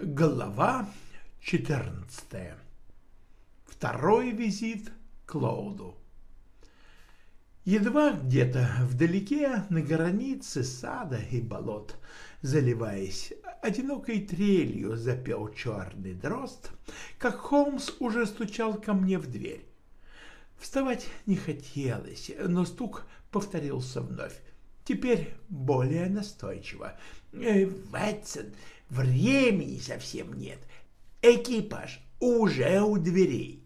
Глава 14. Второй визит к. Едва где-то вдалеке, на границе сада и болот, заливаясь одинокой трелью, запел черный дрозд, как Холмс уже стучал ко мне в дверь. Вставать не хотелось, но стук повторился вновь, теперь более настойчиво. «Э, «Ватсон, Времени совсем нет. Экипаж уже у дверей.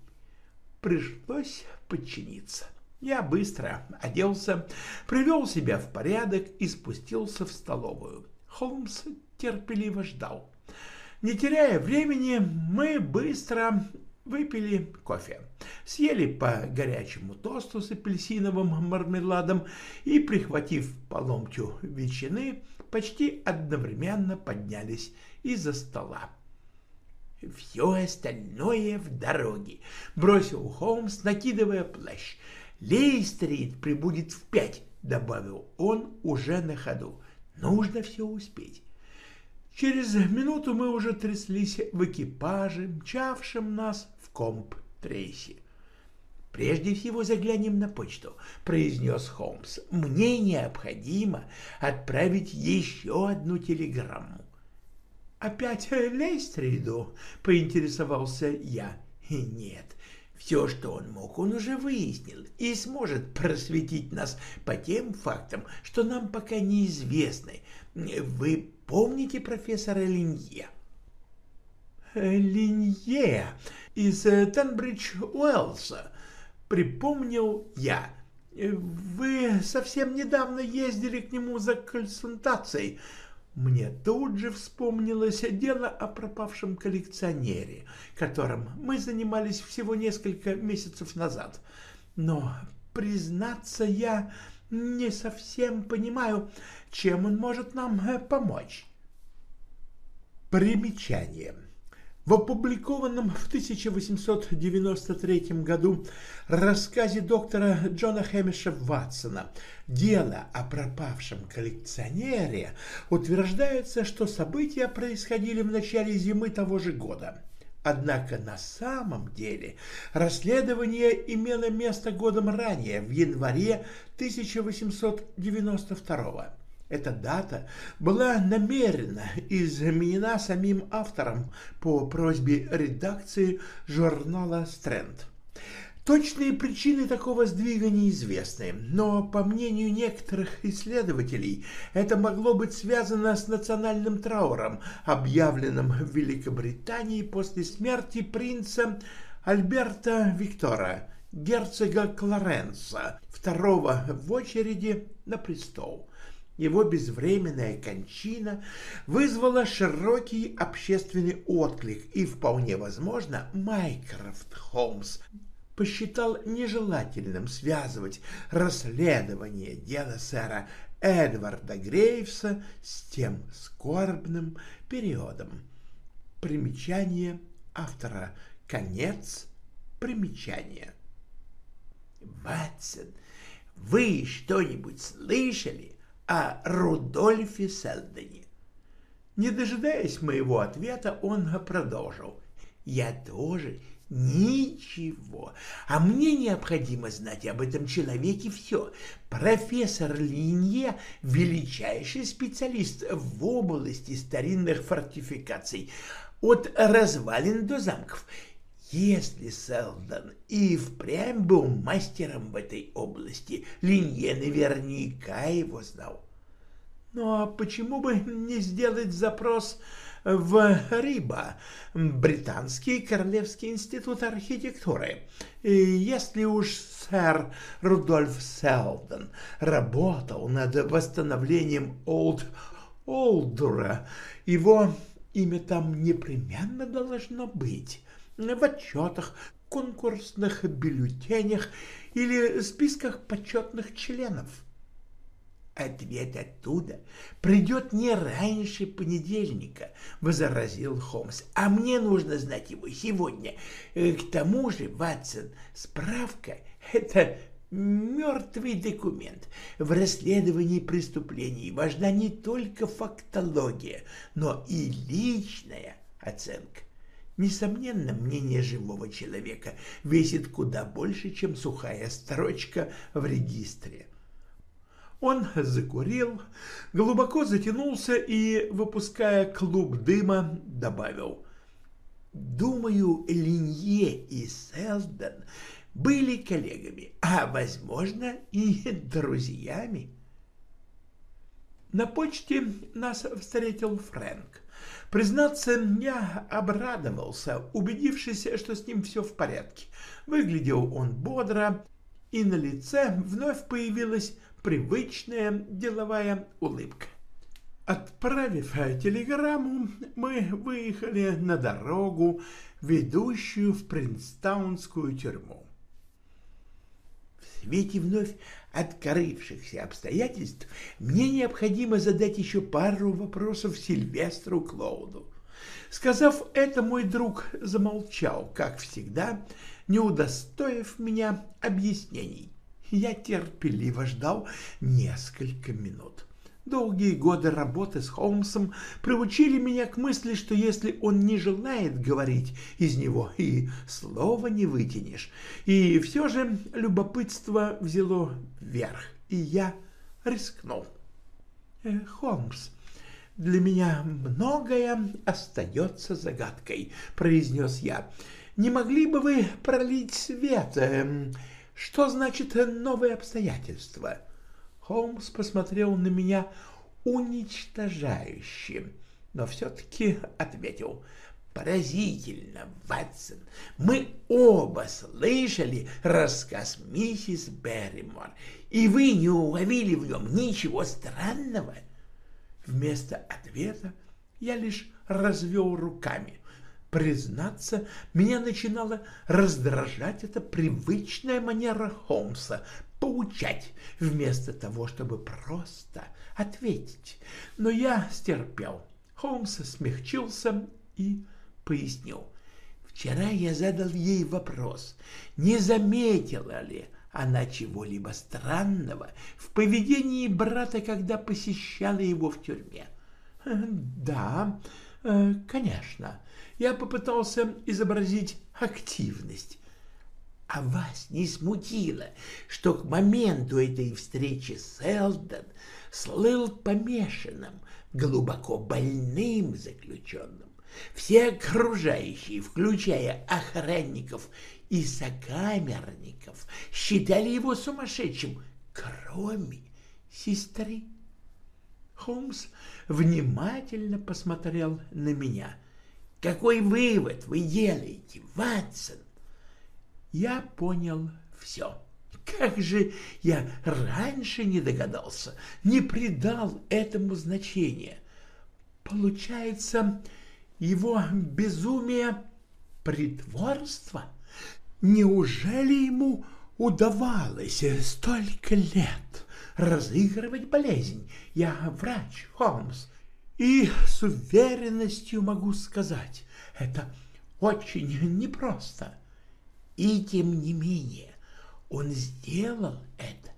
Пришлось подчиниться. Я быстро оделся, привел себя в порядок и спустился в столовую. Холмс терпеливо ждал. Не теряя времени, мы быстро выпили кофе, съели по горячему тосту с апельсиновым мармеладом и, прихватив по ломтю ветчины, почти одновременно поднялись из-за стола. «Все остальное в дороге», — бросил Холмс, накидывая плащ. «Лейстрит прибудет в пять», — добавил он уже на ходу. «Нужно все успеть». Через минуту мы уже тряслись в экипаже, мчавшем нас в комп-трейсе. «Прежде всего заглянем на почту», — произнес Холмс. «Мне необходимо отправить еще одну телеграмму». «Опять Лейстриду?» — поинтересовался я. «Нет, все, что он мог, он уже выяснил и сможет просветить нас по тем фактам, что нам пока неизвестны. Вы помните профессора Линье?» «Линье из Тенбридж-Уэллса», припомнил я. Вы совсем недавно ездили к нему за консультацией. Мне тут же вспомнилось дело о пропавшем коллекционере, которым мы занимались всего несколько месяцев назад. Но, признаться, я не совсем понимаю, чем он может нам э, помочь. Примечание. В опубликованном в 1893 году рассказе доктора Джона Хэмиша Ватсона «Дело о пропавшем коллекционере» утверждается, что события происходили в начале зимы того же года. Однако на самом деле расследование имело место годом ранее, в январе 1892 года. Эта дата была намеренно изменена самим автором по просьбе редакции журнала «Стрэнд». Точные причины такого сдвига неизвестны, но, по мнению некоторых исследователей, это могло быть связано с национальным трауром, объявленным в Великобритании после смерти принца Альберта Виктора, герцога Клоренса, второго в очереди на престол. Его безвременная кончина вызвала широкий общественный отклик, и вполне возможно Майкрофт Холмс посчитал нежелательным связывать расследование дела сэра Эдварда Грейвса с тем скорбным периодом. Примечание автора. Конец примечания. Ватсон, вы что-нибудь слышали о Рудольфе Селдоне. Не дожидаясь моего ответа, он продолжил. «Я тоже ничего, а мне необходимо знать об этом человеке все. Профессор Линье – величайший специалист в области старинных фортификаций, от развалин до замков. Если Селдон и впрямь был мастером в этой области, Линье наверняка его знал. Ну а почему бы не сделать запрос в Риба, Британский Королевский институт архитектуры? Если уж сэр Рудольф Селдон работал над восстановлением Олд Олдура, его имя там непременно должно быть в отчетах, конкурсных бюллетенях или списках почетных членов. Ответ оттуда придет не раньше понедельника, — возразил Холмс, — а мне нужно знать его сегодня. Э, к тому же, Ватсон, справка — это мертвый документ. В расследовании преступлений важна не только фактология, но и личная оценка. Несомненно, мнение живого человека весит куда больше, чем сухая строчка в регистре. Он закурил, глубоко затянулся и, выпуская клуб дыма, добавил. «Думаю, Линье и Селден были коллегами, а, возможно, и друзьями». На почте нас встретил Фрэнк. Признаться, я обрадовался, убедившись, что с ним все в порядке. Выглядел он бодро, и на лице вновь появилась привычная деловая улыбка. Отправив телеграмму, мы выехали на дорогу, ведущую в Принстаунскую тюрьму. Свете вновь открывшихся обстоятельств мне необходимо задать еще пару вопросов Сильвестру Клоуду. Сказав это, мой друг замолчал, как всегда, не удостоив меня объяснений. Я терпеливо ждал несколько минут. Долгие годы работы с Холмсом приучили меня к мысли, что если он не желает говорить, из него и слова не вытянешь. И все же любопытство взяло вверх, и я рискнул. Э, «Холмс, для меня многое остается загадкой», — произнес я. «Не могли бы вы пролить свет? Эм, что значит новые обстоятельства?» Холмс посмотрел на меня уничтожающе, но все-таки ответил «Поразительно, Ватсон, мы оба слышали рассказ миссис Берримор, и вы не уловили в нем ничего странного». Вместо ответа я лишь развел руками. Признаться, меня начинала раздражать эта привычная манера Холмса поучать, вместо того, чтобы просто ответить. Но я стерпел. Холмс смягчился и пояснил. Вчера я задал ей вопрос, не заметила ли она чего-либо странного в поведении брата, когда посещала его в тюрьме. Да, э, конечно. Я попытался изобразить активность. А вас не смутило, что к моменту этой встречи Селдон слыл помешанным, глубоко больным заключенным. Все окружающие, включая охранников и сокамерников, считали его сумасшедшим, кроме сестры. Холмс внимательно посмотрел на меня. «Какой вывод вы делаете, Ватсон?» Я понял все. Как же я раньше не догадался, не придал этому значения. Получается, его безумие — притворство? Неужели ему удавалось столько лет разыгрывать болезнь? Я врач, Холмс, и с уверенностью могу сказать, это очень непросто. И тем не менее он сделал это.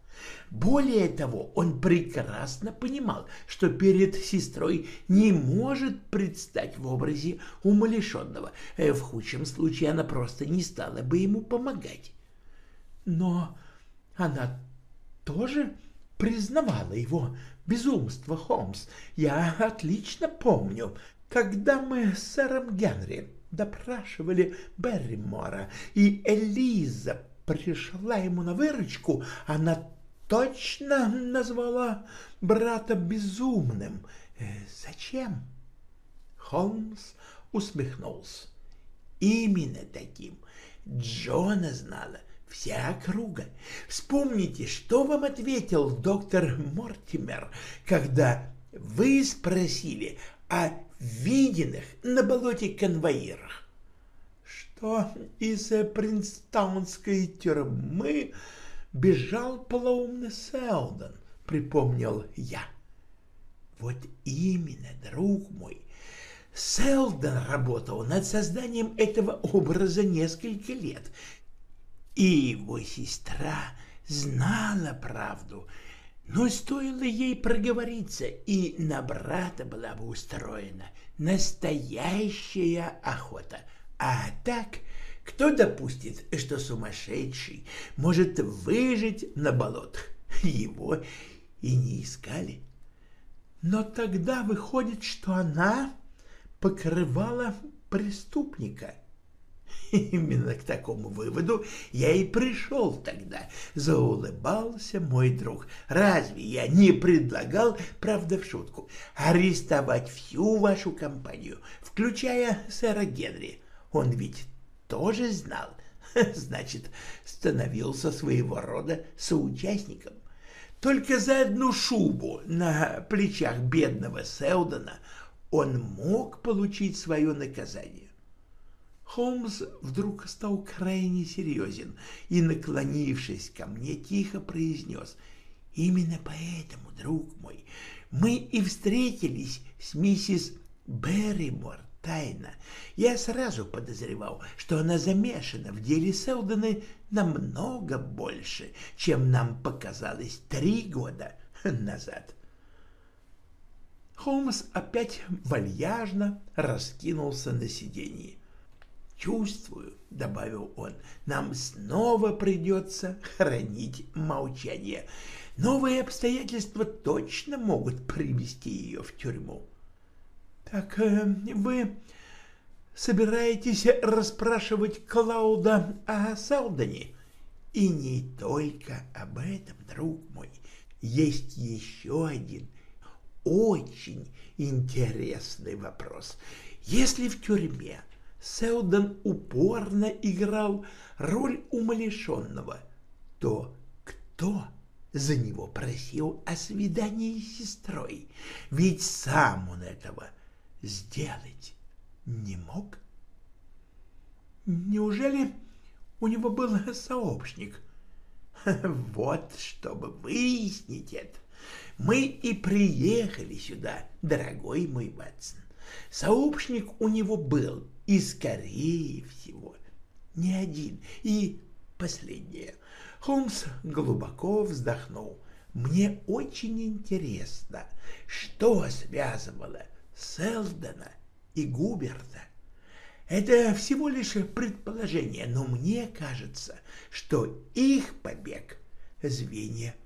Более того, он прекрасно понимал, что перед сестрой не может предстать в образе умалишенного. Э, в худшем случае она просто не стала бы ему помогать. Но она тоже признавала его безумство, Холмс. Я отлично помню, когда мы с сэром Генри допрашивали Берримора, и Элиза пришла ему на выручку, она точно назвала брата безумным. Э, зачем? Холмс усмехнулся. Именно таким Джона знала вся округа. Вспомните, что вам ответил доктор Мортимер, когда вы спросили о виденных на болоте конвоирах, что из Принстаунской тюрьмы бежал полоумный Селдон, припомнил я. Вот именно, друг мой, Селдон работал над созданием этого образа несколько лет, и его сестра знала правду. Но стоило ей проговориться, и на брата была бы устроена настоящая охота. А так, кто допустит, что сумасшедший может выжить на болотах? Его и не искали. Но тогда выходит, что она покрывала преступника. Именно к такому выводу я и пришел тогда, заулыбался мой друг. Разве я не предлагал, правда в шутку, арестовать всю вашу компанию, включая сэра Генри? Он ведь тоже знал, значит, становился своего рода соучастником. Только за одну шубу на плечах бедного Селдона он мог получить свое наказание. Холмс вдруг стал крайне серьезен и, наклонившись ко мне, тихо произнес, «Именно поэтому, друг мой, мы и встретились с миссис Берримор тайно. Я сразу подозревал, что она замешана в деле Селдона намного больше, чем нам показалось три года назад». Холмс опять вальяжно раскинулся на сиденье. «Чувствую», — добавил он, — «нам снова придется хранить молчание. Новые обстоятельства точно могут привести ее в тюрьму». «Так э, вы собираетесь расспрашивать Клауда о Салдане?» «И не только об этом, друг мой. Есть еще один очень интересный вопрос. Если в тюрьме Селдон упорно играл роль умалишенного, то кто за него просил о свидании с сестрой? Ведь сам он этого сделать не мог. Неужели у него был сообщник? Вот, чтобы выяснить это, мы и приехали сюда, дорогой мой Ватсон. Сообщник у него был, и, скорее всего, не один. И последнее. Холмс глубоко вздохнул. Мне очень интересно, что связывало Селдона и Губерта. Это всего лишь предположение, но мне кажется, что их побег — звенья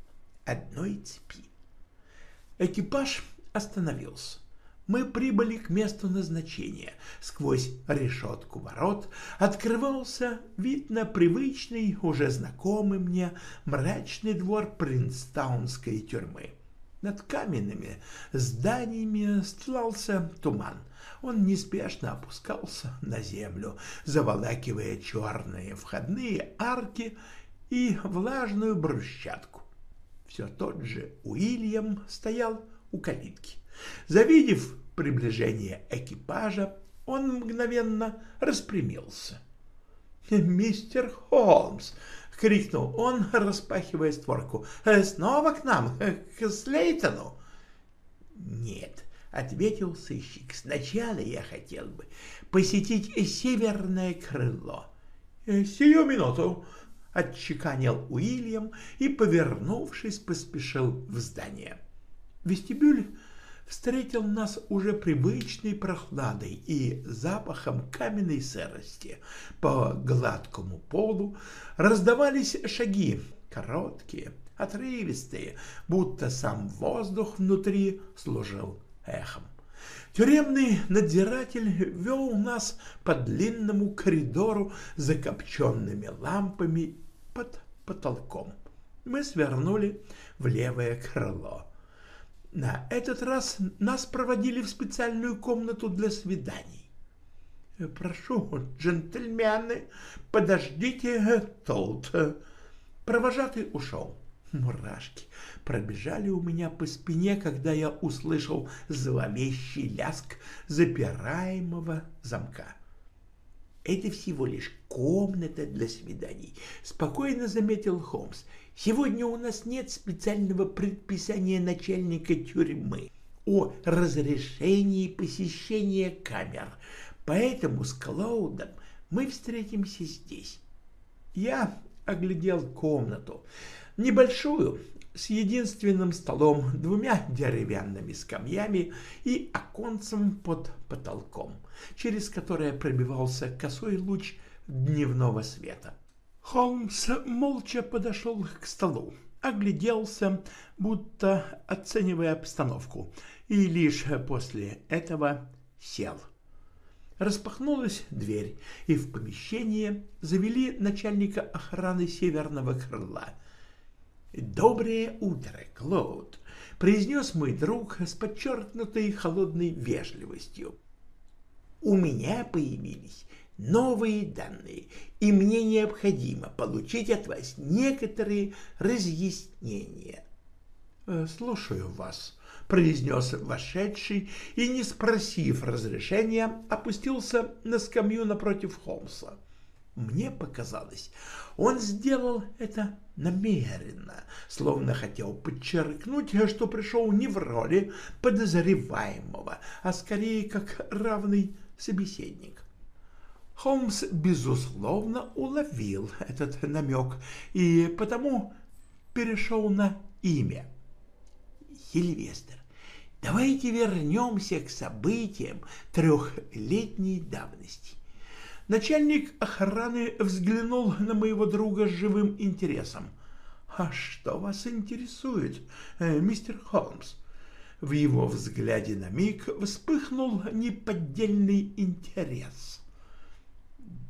одной цепи. Экипаж остановился. Мы прибыли к месту назначения. Сквозь решетку ворот открывался вид на привычный, уже знакомый мне, мрачный двор Принстаунской тюрьмы. Над каменными зданиями стлался туман. Он неспешно опускался на землю, заволакивая черные входные арки и влажную брусчатку. Все тот же Уильям стоял у калитки. Завидев приближение экипажа, он мгновенно распрямился. «Мистер Холмс!» — крикнул он, распахивая створку. «Снова к нам, к Слейтону?» «Нет», — ответил сыщик. «Сначала я хотел бы посетить северное крыло». «Сию минуту!» — отчеканил Уильям и, повернувшись, поспешил в здание. Вестибюль встретил нас уже привычной прохладой и запахом каменной сырости. По гладкому полу раздавались шаги, короткие, отрывистые, будто сам воздух внутри служил эхом. Тюремный надзиратель вел нас по длинному коридору закопченными лампами под потолком. Мы свернули в левое крыло. На этот раз нас проводили в специальную комнату для свиданий. «Прошу, джентльмены, подождите тут». Провожатый ушел. Мурашки пробежали у меня по спине, когда я услышал зловещий ляск запираемого замка. «Это всего лишь комната для свиданий», — спокойно заметил Холмс. Сегодня у нас нет специального предписания начальника тюрьмы о разрешении посещения камер, поэтому с Клаудом мы встретимся здесь. Я оглядел комнату, небольшую, с единственным столом, двумя деревянными скамьями и оконцем под потолком, через которое пробивался косой луч дневного света. Холмс молча подошел к столу, огляделся, будто оценивая обстановку, и лишь после этого сел. Распахнулась дверь, и в помещение завели начальника охраны северного крыла. «Доброе утро, Клод!» — произнес мой друг с подчеркнутой холодной вежливостью. «У меня появились новые данные, и мне необходимо получить от вас некоторые разъяснения». «Э, «Слушаю вас», произнес вошедший и, не спросив разрешения, опустился на скамью напротив Холмса. Мне показалось, он сделал это намеренно, словно хотел подчеркнуть, что пришел не в роли подозреваемого, а скорее как равный собеседник. Холмс, безусловно, уловил этот намек и потому перешел на имя. Сильвестр. Давайте вернемся к событиям трехлетней давности. Начальник охраны взглянул на моего друга с живым интересом. «А что вас интересует, э, мистер Холмс?» В его взгляде на миг вспыхнул неподдельный интерес.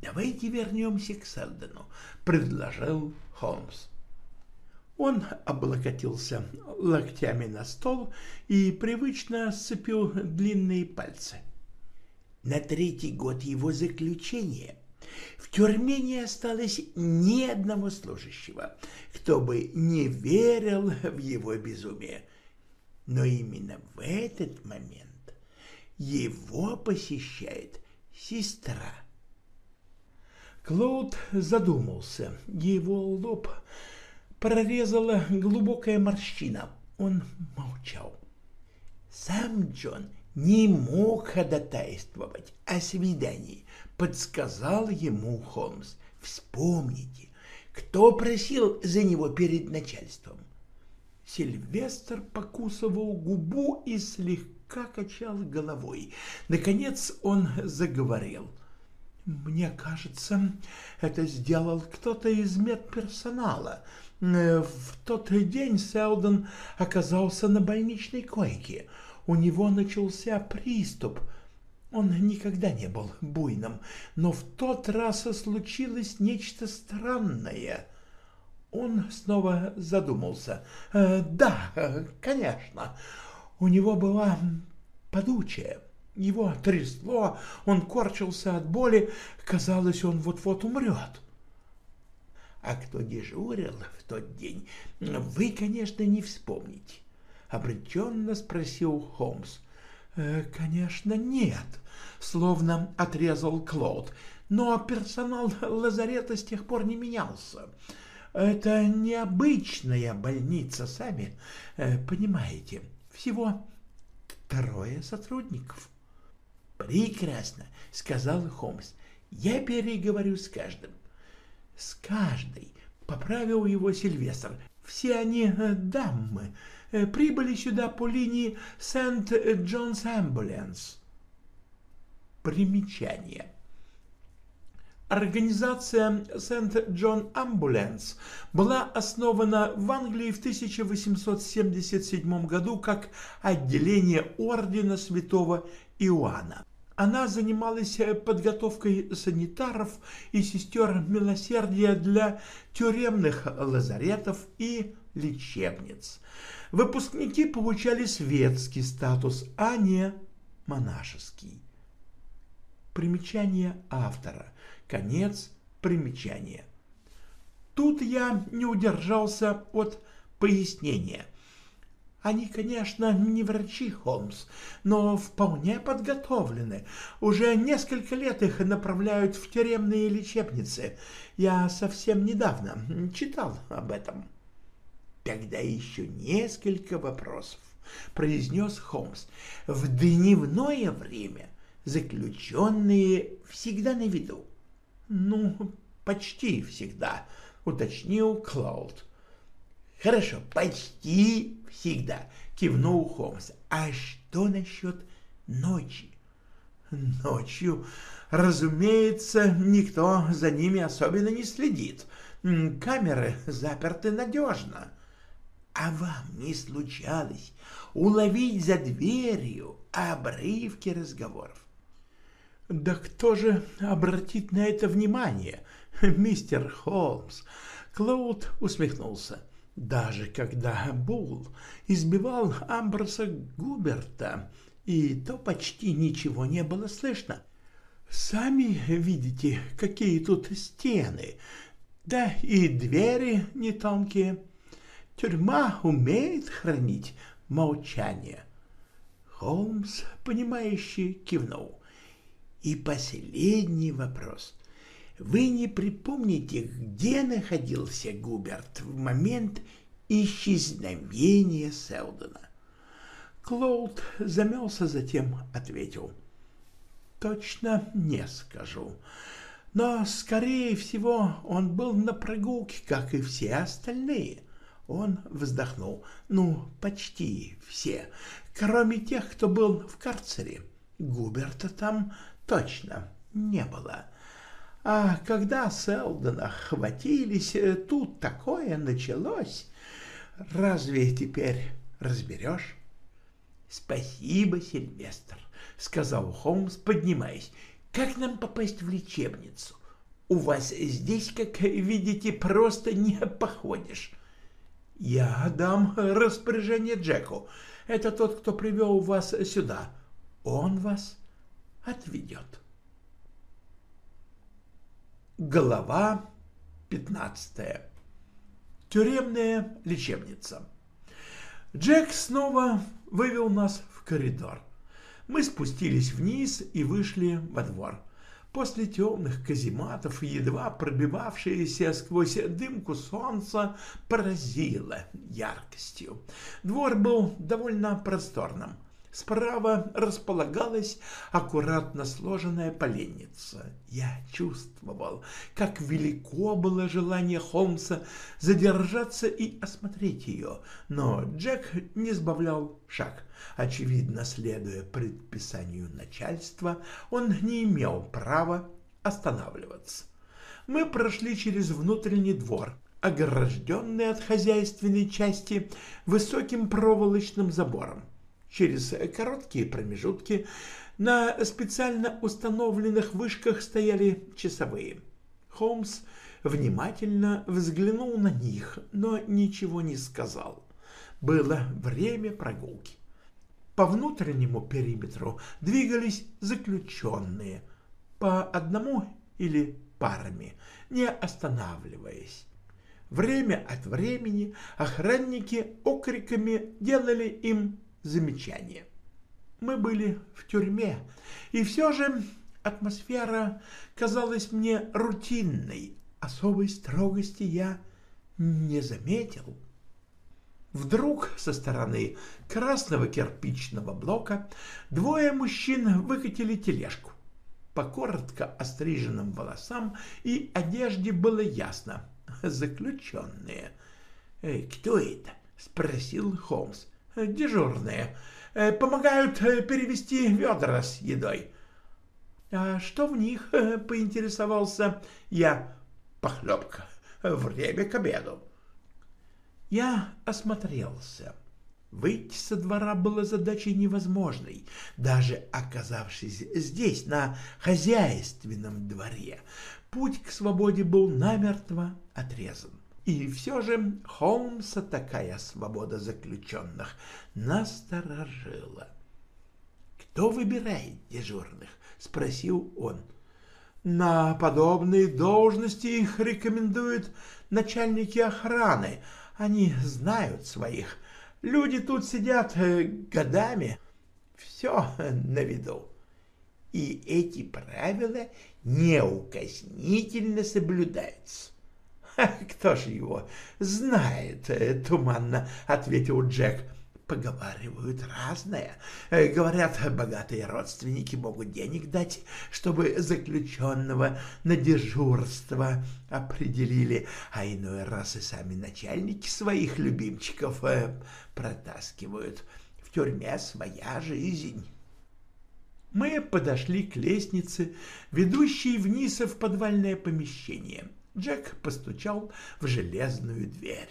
«Давайте вернемся к Селдену», — предложил Холмс. Он облокотился локтями на стол и привычно сцепил длинные пальцы. На третий год его заключения в тюрьме не осталось ни одного служащего, кто бы не верил в его безумие. Но именно в этот момент его посещает сестра. Клод задумался. Его лоб прорезала глубокая морщина. Он молчал. Сам Джон не мог ходатайствовать о свидании, подсказал ему Холмс. Вспомните, кто просил за него перед начальством. Сильвестр покусывал губу и слегка качал головой. Наконец он заговорил. «Мне кажется, это сделал кто-то из медперсонала. Э, в тот день Селдон оказался на больничной койке. У него начался приступ. Он никогда не был буйным, но в тот раз случилось нечто странное. Он снова задумался. «Э, «Да, конечно, у него была подучая». Его трясло, он корчился от боли, казалось, он вот-вот умрет. А кто дежурил в тот день, вы, конечно, не вспомните. Обреченно спросил Холмс. «Э, «Конечно, нет», — словно отрезал Клод. «Но персонал лазарета с тех пор не менялся. Это необычная больница, сами э, понимаете. Всего трое сотрудников». «Прекрасно», — сказал Холмс. «Я переговорю с каждым с каждой, поправил его Сильвестр. Все они э, дамы, э, прибыли сюда по линии Сент-Джонс Амбуленс. Примечание. Организация Сент-Джон Амбуленс была основана в Англии в 1877 году как отделение Ордена Святого Иоанна. Она занималась э, подготовкой санитаров и сестер милосердия для тюремных лазаретов и лечебниц. Выпускники получали светский статус, а не монашеский. Примечание автора. Конец примечания. Тут я не удержался от пояснения – они, конечно, не врачи, Холмс, но вполне подготовлены. Уже несколько лет их направляют в тюремные лечебницы. Я совсем недавно читал об этом. Тогда еще несколько вопросов, произнес Холмс. В дневное время заключенные всегда на виду. Ну, почти всегда, уточнил Клауд. Хорошо, почти всегда, кивнул Холмс. А что насчет ночи? Ночью, разумеется, никто за ними особенно не следит. Камеры заперты надежно. А вам не случалось уловить за дверью обрывки разговоров? Да кто же обратит на это внимание, мистер Холмс? Клоуд усмехнулся. Даже когда Бул избивал Амброса Губерта, и то почти ничего не было слышно. Сами видите, какие тут стены, да и двери не тонкие. Тюрьма умеет хранить молчание. Холмс, понимающий, кивнул. И последний вопрос. Вы не припомните, где находился Губерт в момент исчезновения Селдона? Клоуд замялся, затем ответил. Точно не скажу. Но, скорее всего, он был на прогулке, как и все остальные. Он вздохнул. Ну, почти все, кроме тех, кто был в карцере. Губерта там точно не было. А когда Селдона хватились, э, тут такое началось. Разве теперь разберешь? — Спасибо, Сильвестр, — сказал Холмс, поднимаясь. — Как нам попасть в лечебницу? У вас здесь, как видите, просто не походишь. — Я дам распоряжение Джеку. Это тот, кто привел вас сюда. Он вас отведет. Глава 15. Тюремная лечебница. Джек снова вывел нас в коридор. Мы спустились вниз и вышли во двор. После темных казематов едва пробивавшееся сквозь дымку солнца поразило яркостью. Двор был довольно просторным. Справа располагалась аккуратно сложенная поленница. Я чувствовал, как велико было желание Холмса задержаться и осмотреть ее, но Джек не сбавлял шаг. Очевидно, следуя предписанию начальства, он не имел права останавливаться. Мы прошли через внутренний двор, огражденный от хозяйственной части высоким проволочным забором. Через короткие промежутки на специально установленных вышках стояли часовые. Холмс внимательно взглянул на них, но ничего не сказал. Было время прогулки. По внутреннему периметру двигались заключенные, по одному или парами, не останавливаясь. Время от времени охранники окриками делали им замечание. Мы были в тюрьме, и все же атмосфера казалась мне рутинной, особой строгости я не заметил. Вдруг со стороны красного кирпичного блока двое мужчин выкатили тележку. По коротко остриженным волосам и одежде было ясно — заключенные. «Кто это?» — спросил Холмс. Э, дежурные. Э, помогают э, перевести ведра с едой. А что в них, поинтересовался я. Похлебка. Время к обеду. Я осмотрелся. Выйти со двора было задачей невозможной, даже оказавшись здесь, на хозяйственном дворе. Путь к свободе был намертво отрезан. И все же Холмса такая свобода заключенных насторожила. «Кто выбирает дежурных?» — спросил он. «На подобные должности их рекомендуют начальники охраны. Они знают своих. Люди тут сидят э, годами. Все на виду. И эти правила неукоснительно соблюдаются. «Кто ж его знает?» — туманно ответил Джек. поговаривают разное. Э, говорят, богатые родственники могут денег дать, чтобы заключенного на дежурство определили, а иной раз и сами начальники своих любимчиков э, протаскивают. В тюрьме своя жизнь. Мы подошли к лестнице, ведущей вниз в подвальное помещение. Джек постучал в железную дверь.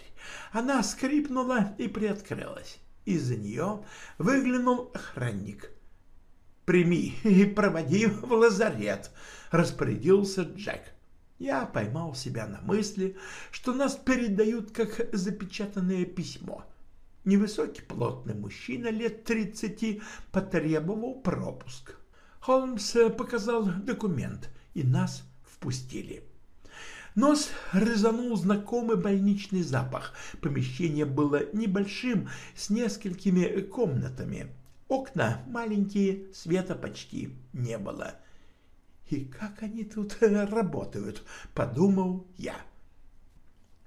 Она скрипнула и приоткрылась. Из-за нее выглянул охранник. «Прими и проводи в лазарет», — распорядился Джек. Я поймал себя на мысли, что нас передают как запечатанное письмо. Невысокий плотный мужчина лет тридцати потребовал пропуск. Холмс показал документ, и нас впустили. Нос резанул знакомый больничный запах. Помещение было небольшим, с несколькими комнатами. Окна маленькие, света почти не было. «И как они тут работают?» — подумал я.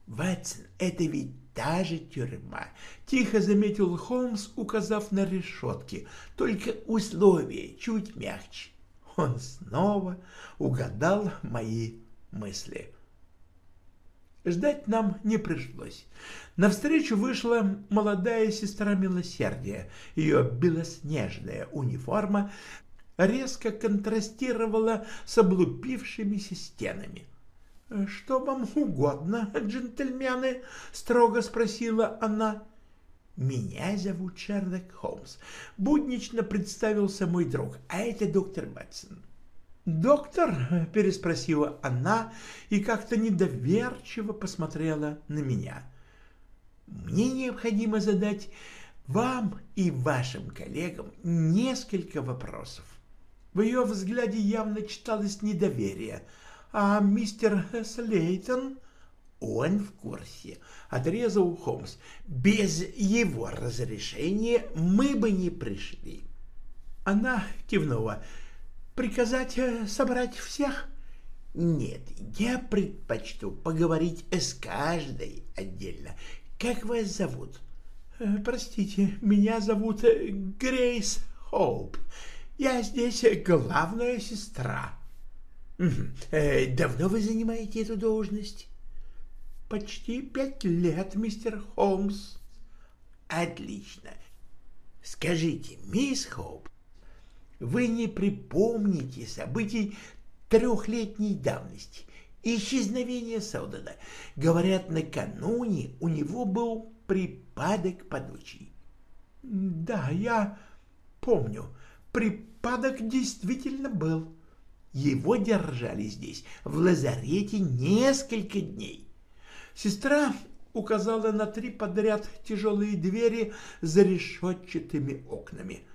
«Ватсон, это ведь та же тюрьма», — тихо заметил Холмс, указав на решетки, только условия чуть мягче. Он снова угадал мои мысли. Ждать нам не пришлось. Навстречу вышла молодая сестра милосердия. Ее белоснежная униформа резко контрастировала с облупившимися стенами. «Что вам угодно, джентльмены?» — строго спросила она. «Меня зовут Шерлок Холмс», — буднично представился мой друг, а это доктор Батсон. «Доктор?» — переспросила она и как-то недоверчиво посмотрела на меня. «Мне необходимо задать вам и вашим коллегам несколько вопросов». В ее взгляде явно читалось недоверие. «А мистер Слейтон?» «Он в курсе», — отрезал Холмс. «Без его разрешения мы бы не пришли». Она кивнула приказать э, собрать всех? Нет, я предпочту поговорить с каждой отдельно. Как вас зовут? Э, простите, меня зовут э, Грейс Хоуп. Я здесь главная сестра. Давно вы занимаете эту должность? Почти пять лет, мистер Холмс. Отлично. Скажите, мисс Хоуп, вы не припомните событий трехлетней давности, исчезновения Саудана. Говорят, накануне у него был припадок подучий. Да, я помню, припадок действительно был. Его держали здесь, в лазарете, несколько дней. Сестра указала на три подряд тяжелые двери за решетчатыми окнами —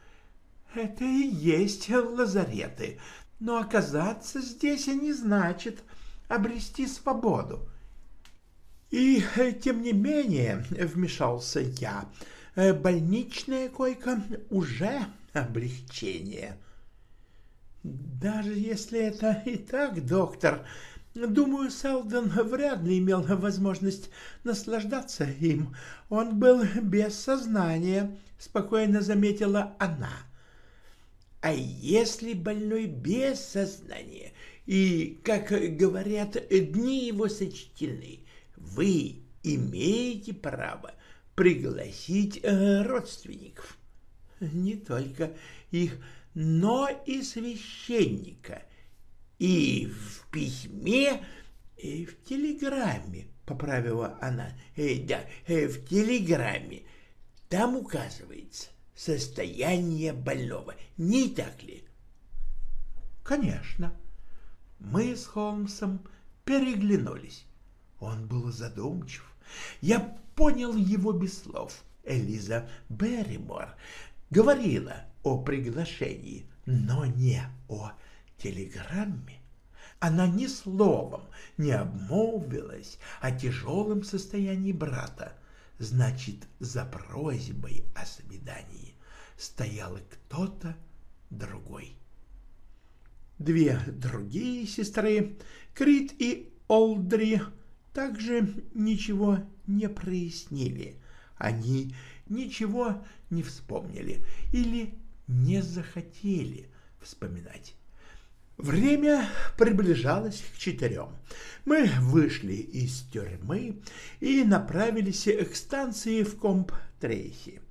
это и есть лазареты, но оказаться здесь не значит обрести свободу. И тем не менее, вмешался я, больничная койка уже облегчение. Даже если это и так, доктор, думаю, Селдон вряд ли имел возможность наслаждаться им. Он был без сознания, спокойно заметила она. А если больной без сознания? И, как говорят, дни его сочтены, вы имеете право пригласить э, родственников, не только их, но и священника, и в письме, и в телеграмме, поправила она, э, да, э, в телеграмме, там указывается, состояние больного, не так ли? Конечно. Мы с Холмсом переглянулись. Он был задумчив. Я понял его без слов. Элиза Берримор говорила о приглашении, но не о телеграмме. Она ни словом не обмолвилась о тяжелом состоянии брата. Значит, за просьбой о свидании стоял кто-то другой. Две другие сестры, Крит и Олдри, также ничего не прояснили. Они ничего не вспомнили или не захотели вспоминать. Время приближалось к четырем. Мы вышли из тюрьмы и направились к станции в Комп-Трейхи.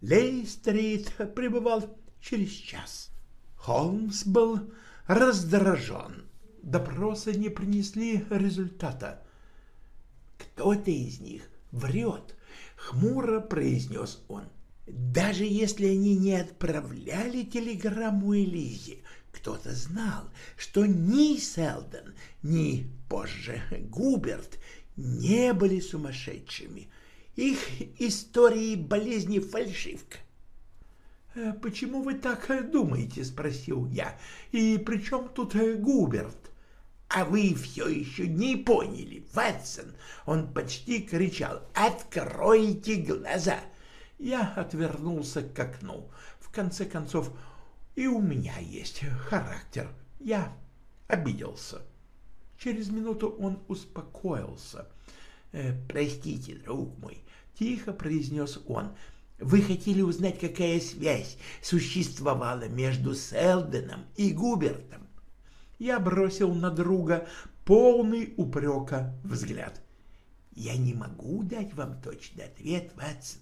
Лей-стрит прибывал через час. Холмс был раздражен. Допросы не принесли результата. «Кто-то из них врет», — хмуро произнес он. «Даже если они не отправляли телеграмму Элизе, кто-то знал, что ни Селдон, ни позже Губерт не были сумасшедшими. Их истории болезни фальшивка. «Э, «Почему вы так думаете?» — спросил я. «И при чем тут Губерт?» «А вы все еще не поняли, Ватсон!» Он почти кричал. «Откройте глаза!» Я отвернулся к окну. В конце концов, и у меня есть характер. Я обиделся. Через минуту он успокоился. «Э, «Простите, друг мой», — тихо произнес он, — «вы хотели узнать, какая связь существовала между Селденом и Губертом?» Я бросил на друга полный упрека взгляд. «Я не могу дать вам точный ответ, Ватсон.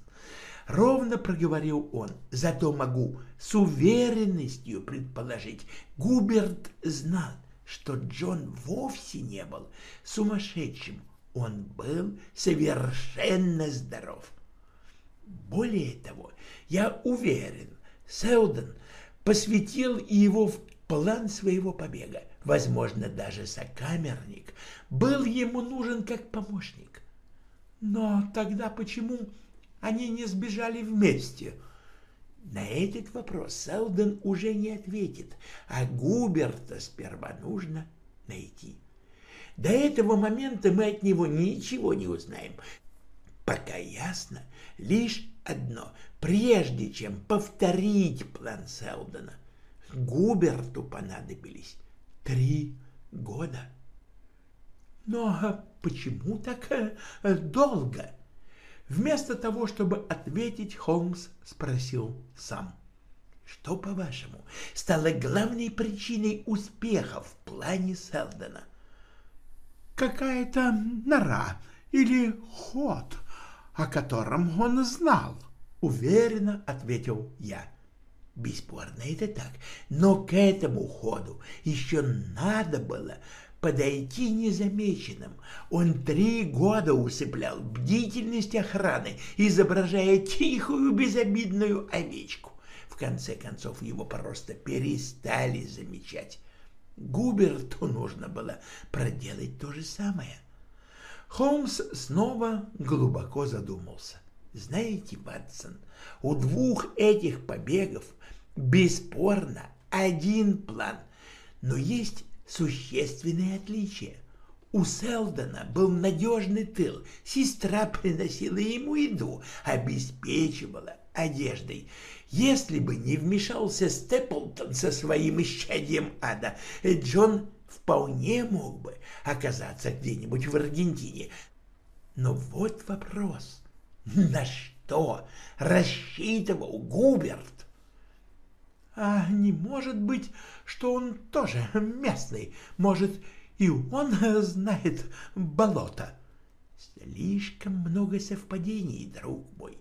Ровно проговорил он, зато могу с уверенностью предположить, Губерт знал, что Джон вовсе не был сумасшедшим, он был совершенно здоров. Более того, я уверен, Селдон посвятил его в план своего побега. Возможно, даже сокамерник был ему нужен как помощник. Но тогда почему они не сбежали вместе? На этот вопрос Селдон уже не ответит, а Губерта сперва нужно найти. До этого момента мы от него ничего не узнаем. Пока ясно лишь одно. Прежде чем повторить план Селдона, Губерту понадобились три года. Но почему так э, долго? Вместо того, чтобы ответить, Холмс спросил сам. Что, по-вашему, стало главной причиной успеха в плане Селдона? Какая-то нора или ход, о котором он знал, уверенно ответил я. Бесспорно, это так, но к этому ходу еще надо было подойти незамеченным. Он три года усыплял бдительность охраны, изображая тихую безобидную овечку. В конце концов его просто перестали замечать. Губерту нужно было проделать то же самое. Холмс снова глубоко задумался. Знаете, Ватсон, у двух этих побегов бесспорно один план, но есть существенные отличия. У Селдона был надежный тыл, сестра приносила ему еду, обеспечивала одеждой. Если бы не вмешался Степлтон со своим исчадием ада, Джон вполне мог бы оказаться где-нибудь в Аргентине. Но вот вопрос, на что рассчитывал Губерт? А не может быть, что он тоже местный? Может, и он знает болото? Слишком много совпадений, друг мой.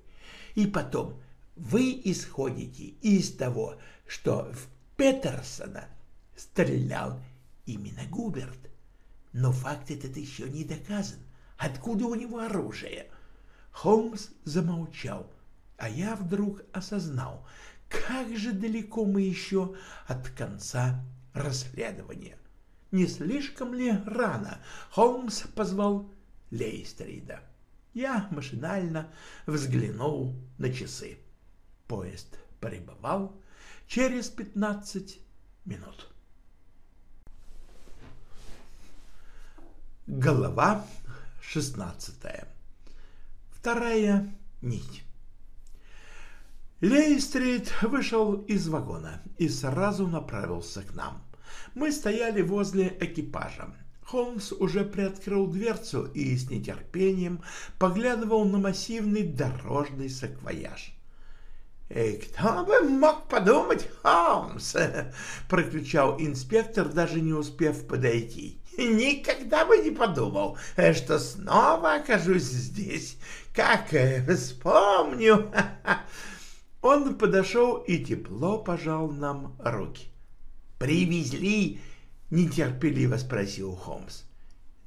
И потом, вы исходите из того, что в Петерсона стрелял именно Губерт. Но факт этот еще не доказан. Откуда у него оружие? Холмс замолчал, а я вдруг осознал, как же далеко мы еще от конца расследования. Не слишком ли рано Холмс позвал Лейстрида? Я машинально взглянул на часы. Поезд прибывал через пятнадцать минут. Голова шестнадцатая. Вторая нить. Лейстрит вышел из вагона и сразу направился к нам. Мы стояли возле экипажа. Холмс уже приоткрыл дверцу и с нетерпением поглядывал на массивный дорожный саквояж. «Э, «Кто бы мог подумать, Холмс!» — прокричал инспектор, даже не успев подойти. «Никогда бы не подумал, э, что снова окажусь здесь. Как э, вспомню!» Он подошел и тепло пожал нам руки. «Привезли?» — нетерпеливо спросил Холмс.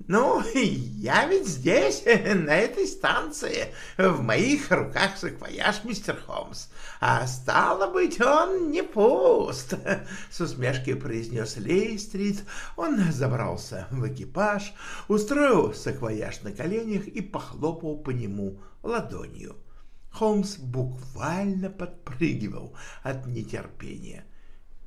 «Ну, я ведь здесь, на этой станции. В моих руках саквояж, мистер Холмс. А стало быть, он не пуст», — с усмешкой произнес Лейстрит. Он забрался в экипаж, устроил саквояж на коленях и похлопал по нему ладонью. Холмс буквально подпрыгивал от нетерпения.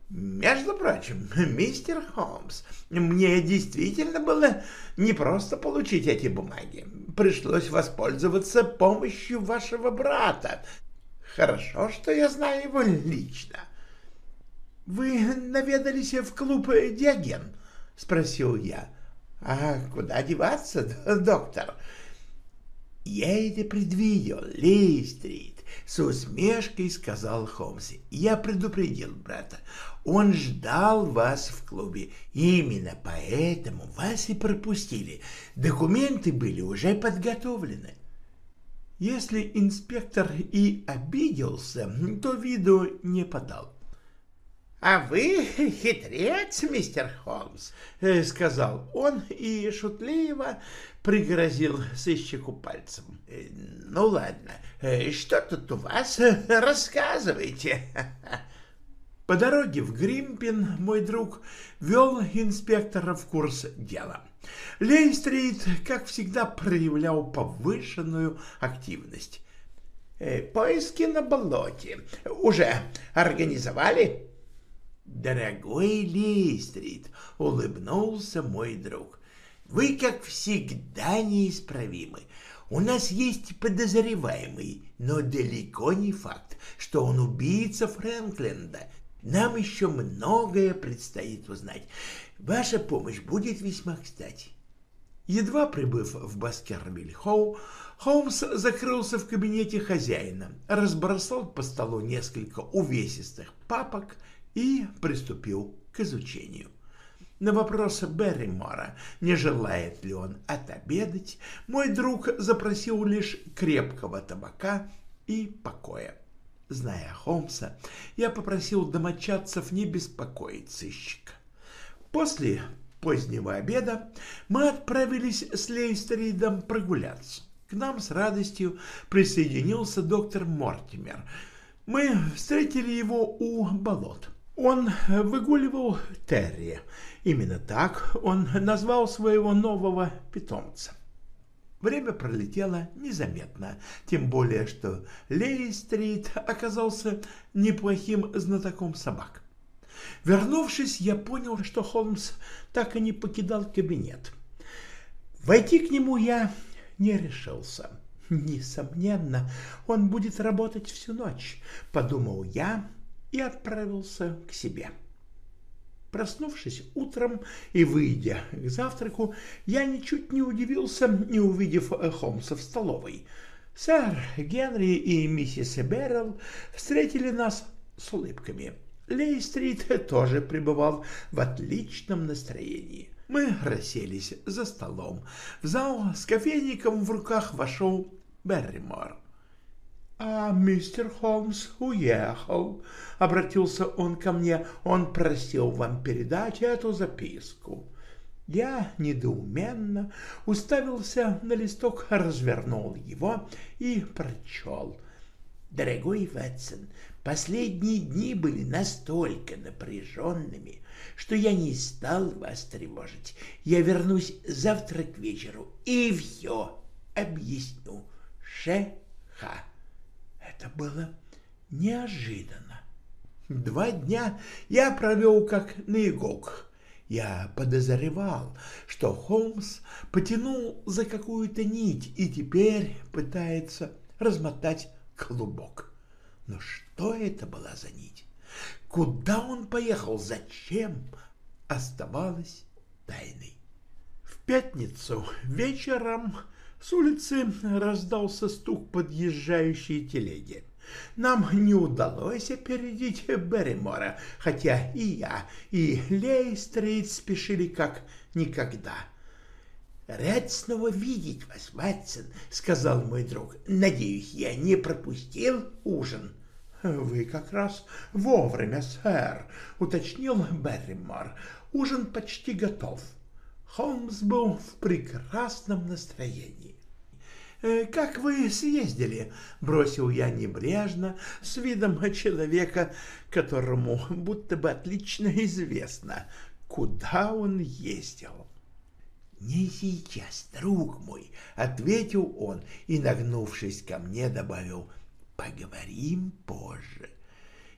Между прочим, мистер Холмс, мне действительно было непросто получить эти бумаги. Пришлось воспользоваться помощью вашего брата. Хорошо, что я знаю его лично. — Вы наведались в клуб «Диоген»? — спросил я. — А куда деваться, доктор? — Я это предвидел, Ли-стрит. С усмешкой сказал Холмс. Я предупредил брата. Он ждал вас в клубе. Именно поэтому вас и пропустили. Документы были уже подготовлены. Если инспектор и обиделся, то виду не подал. — А вы хитрец, мистер Холмс, — сказал он и шутливо пригрозил сыщику пальцем. «Э, — Ну ладно, э, что тут у вас? Рассказывайте. — по дороге в Гримпин мой друг вел инспектора в курс дела. Лейстрит, как всегда, проявлял повышенную активность. «Э, «Поиски на болоте уже организовали?» «Дорогой Лейстрит», — улыбнулся мой друг, — «вы, как всегда, неисправимы. У нас есть подозреваемый, но далеко не факт, что он убийца Фрэнкленда нам еще многое предстоит узнать. Ваша помощь будет весьма кстати. Едва прибыв в Баскервиль-Хоу, Холмс закрылся в кабинете хозяина, разбросал по столу несколько увесистых папок и приступил к изучению. На вопрос Берримора, не желает ли он отобедать, мой друг запросил лишь крепкого табака и покоя. Зная Холмса, я попросил домочадцев не беспокоить сыщика. После позднего обеда мы отправились с Лейстеридом прогуляться. К нам с радостью присоединился доктор Мортимер. Мы встретили его у болот. Он выгуливал Терри. Именно так он назвал своего нового питомца. Время пролетело незаметно, тем более, что Лей-стрит оказался неплохим знатоком собак. Вернувшись, я понял, что Холмс так и не покидал кабинет. Войти к нему я не решился. Несомненно, он будет работать всю ночь, подумал я и отправился к себе. Проснувшись утром и выйдя к завтраку, я ничуть не удивился, не увидев Холмса в столовой. Сэр Генри и миссис Беррелл встретили нас с улыбками. Лейстрит тоже пребывал в отличном настроении. Мы расселись за столом. В зал с кофейником в руках вошел Берримор. «А мистер Холмс уехал», — обратился он ко мне. «Он просил вам передать эту записку». Я недоуменно уставился на листок, развернул его и прочел. «Дорогой Ватсон, последние дни были настолько напряженными, что я не стал вас тревожить. Я вернусь завтра к вечеру и все объясню. Ше-ха». Это было неожиданно. Два дня я провел как на иголках. Я подозревал, что Холмс потянул за какую-то нить и теперь пытается размотать клубок. Но что это была за нить? Куда он поехал? Зачем? Оставалось тайной. пятницу вечером с улицы раздался стук подъезжающей телеги. Нам не удалось опередить Берримора, хотя и я, и Лейстрейд спешили как никогда. «Рад снова видеть вас, Ватсон», — сказал мой друг. «Надеюсь, я не пропустил ужин». «Вы как раз вовремя, сэр», — уточнил Берримор. «Ужин почти готов». Холмс был в прекрасном настроении. «Э, «Как вы съездили?» — бросил я небрежно, с видом человека, которому будто бы отлично известно, куда он ездил. «Не сейчас, друг мой», — ответил он и, нагнувшись ко мне, добавил, «поговорим позже».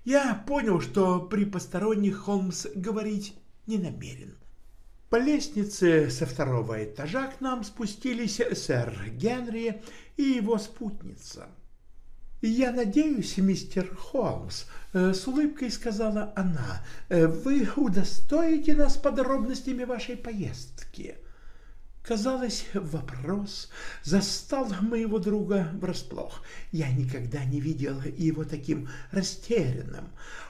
Я понял, что при посторонних Холмс говорить не намерен. По лестнице со второго этажа к нам спустились сэр Генри и его спутница. «Я надеюсь, мистер Холмс», э, — с улыбкой сказала она, э, — «вы удостоите нас подробностями вашей поездки». Казалось, вопрос застал моего друга врасплох. Я никогда не видел его таким растерянным.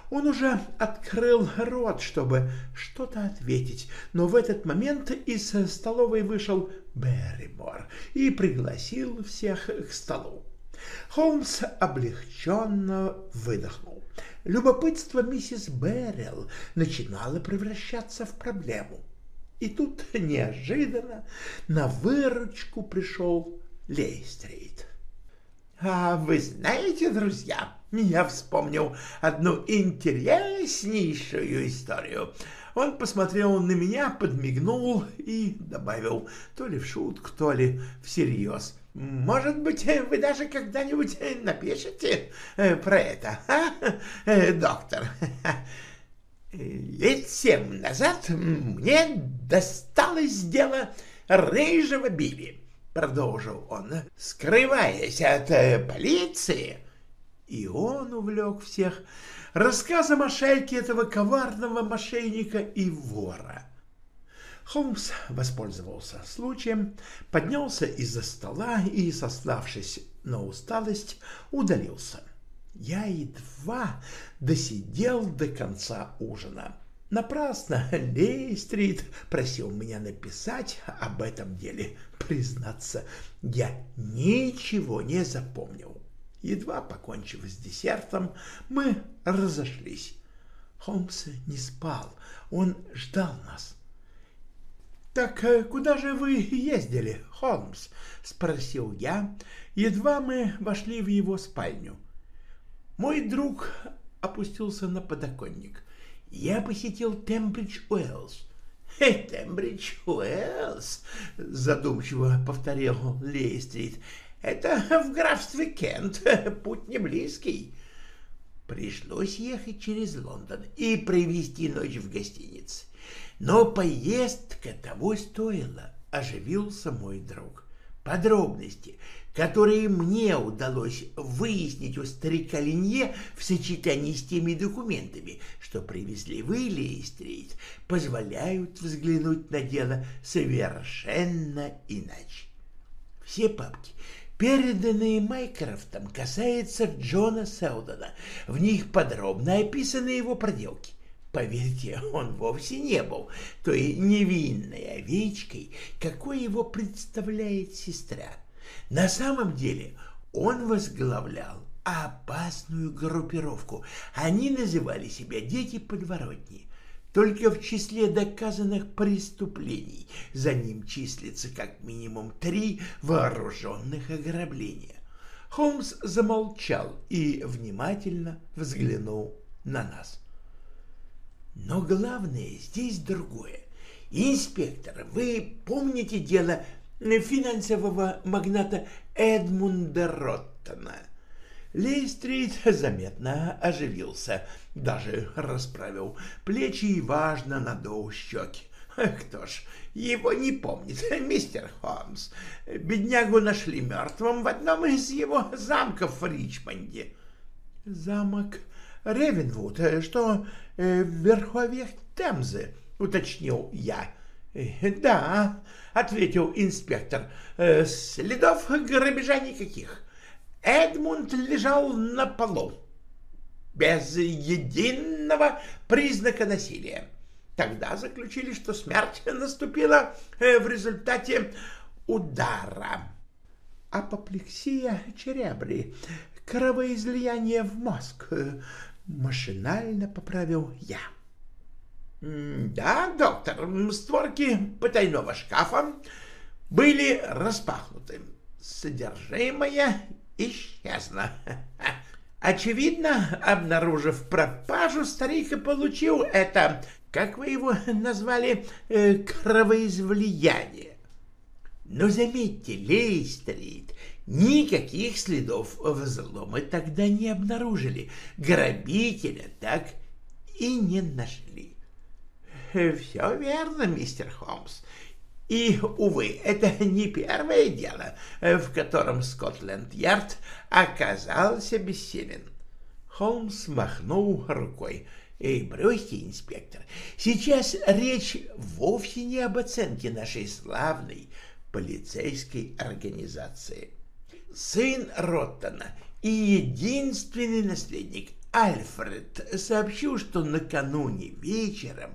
Он уже открыл рот, чтобы что-то ответить, но в этот момент из столовой вышел Берримор и пригласил всех к столу. Холмс облегченно выдохнул. Любопытство миссис Беррилл начинало превращаться в проблему. И тут неожиданно на выручку пришел Лейстрит. «А вы знаете, друзья, я вспомнил одну интереснейшую историю». Он посмотрел на меня, подмигнул и добавил, то ли в шутку, то ли всерьез. «Может быть, вы даже когда-нибудь напишете э, про это, а, э, доктор?» Лет семь назад мне досталось дело рыжего Билли, продолжил он, скрываясь от э, полиции. И он увлек всех рассказом о шайке этого коварного мошенника и вора. Холмс воспользовался случаем, поднялся из-за стола и, сославшись на усталость, удалился. Я едва досидел до конца ужина. Напрасно Лейстрит просил меня написать об этом деле. Признаться, я ничего не запомнил. Едва покончив с десертом, мы разошлись. Холмс не спал, он ждал нас. «Так э, куда же вы ездили, Холмс?» — спросил я, едва мы вошли в его спальню. Мой друг опустился на подоконник. Я посетил Тембридж Уэллс. «Тембридж Уэллс», — задумчиво повторил Лейстрит, — «это в графстве Кент, путь не близкий». Пришлось ехать через Лондон и провести ночь в гостинице. Но поездка того стоила, оживился мой друг. Подробности, которые мне удалось выяснить у старика Линье в сочетании с теми документами, что привезли вы, Лейстрит, позволяют взглянуть на дело совершенно иначе. Все папки, переданные Майкрофтом, касаются Джона Селдона. В них подробно описаны его проделки. Поверьте, он вовсе не был той невинной овечкой, какой его представляет сестра. На самом деле он возглавлял опасную группировку. Они называли себя «дети подворотни». Только в числе доказанных преступлений за ним числится как минимум три вооруженных ограбления. Холмс замолчал и внимательно взглянул на нас. Но главное здесь другое. Инспектор, вы помните дело финансового магната Эдмунда Роттона. Лейстрит заметно оживился, даже расправил плечи и важно надул щеки. Кто ж его не помнит, мистер Холмс? Беднягу нашли мертвым в одном из его замков в Ричмонде. Замок Ревенвуд, что э, в верховьях Темзы, уточнил я. «Да», — ответил инспектор, — «следов грабежа никаких. Эдмунд лежал на полу, без единого признака насилия. Тогда заключили, что смерть наступила в результате удара. Апоплексия черебри, кровоизлияние в мозг, машинально поправил я. Да, доктор, створки потайного шкафа были распахнуты. Содержимое исчезло. Очевидно, обнаружив пропажу, старик и получил это, как вы его назвали, э, кровоизлияние. Но заметьте, Лейстрит, никаких следов взлома тогда не обнаружили. Грабителя так и не нашли. Все верно, мистер Холмс. И, увы, это не первое дело, в котором Скотленд-Ярд оказался бессилен. Холмс махнул рукой. Эй, бросьте, инспектор, сейчас речь вовсе не об оценке нашей славной полицейской организации. Сын Роттона и единственный наследник Альфред сообщил, что накануне вечером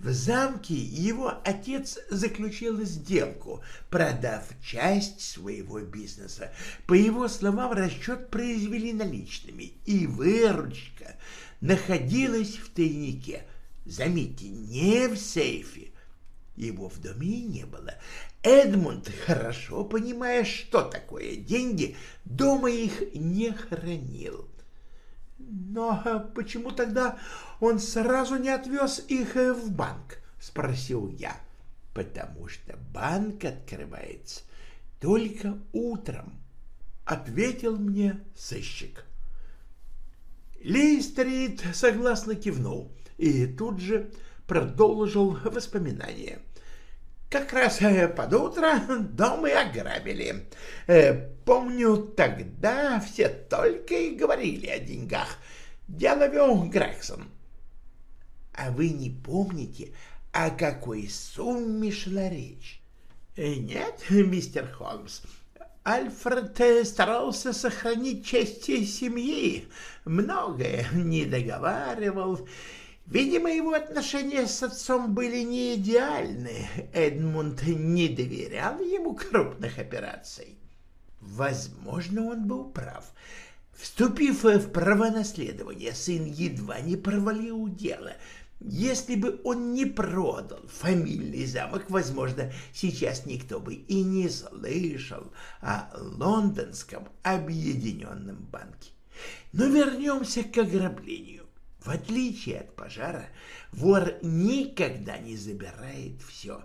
в замке его отец заключил сделку, продав часть своего бизнеса. По его словам, расчет произвели наличными, и выручка находилась в тайнике. Заметьте, не в сейфе. Его в доме и не было. Эдмунд, хорошо понимая, что такое деньги, дома их не хранил. Но а почему тогда он сразу не отвез их э, в банк? Спросил я. Потому что банк открывается только утром, ответил мне сыщик. Ли-стрит согласно кивнул и тут же продолжил воспоминания. Как раз э, под утро дом и ограбили. Э, помню, тогда все только и говорили о деньгах. Дело вел Грегсон. А вы не помните, о какой сумме шла речь? Э, нет, мистер Холмс, Альфред старался сохранить честь семьи, многое не договаривал, Видимо, его отношения с отцом были не идеальны. Эдмунд не доверял ему крупных операций. Возможно, он был прав. Вступив в право наследования, сын едва не провалил дело. Если бы он не продал фамильный замок, возможно, сейчас никто бы и не слышал о лондонском объединенном банке. Но вернемся к ограблению. В отличие от пожара, вор никогда не забирает все.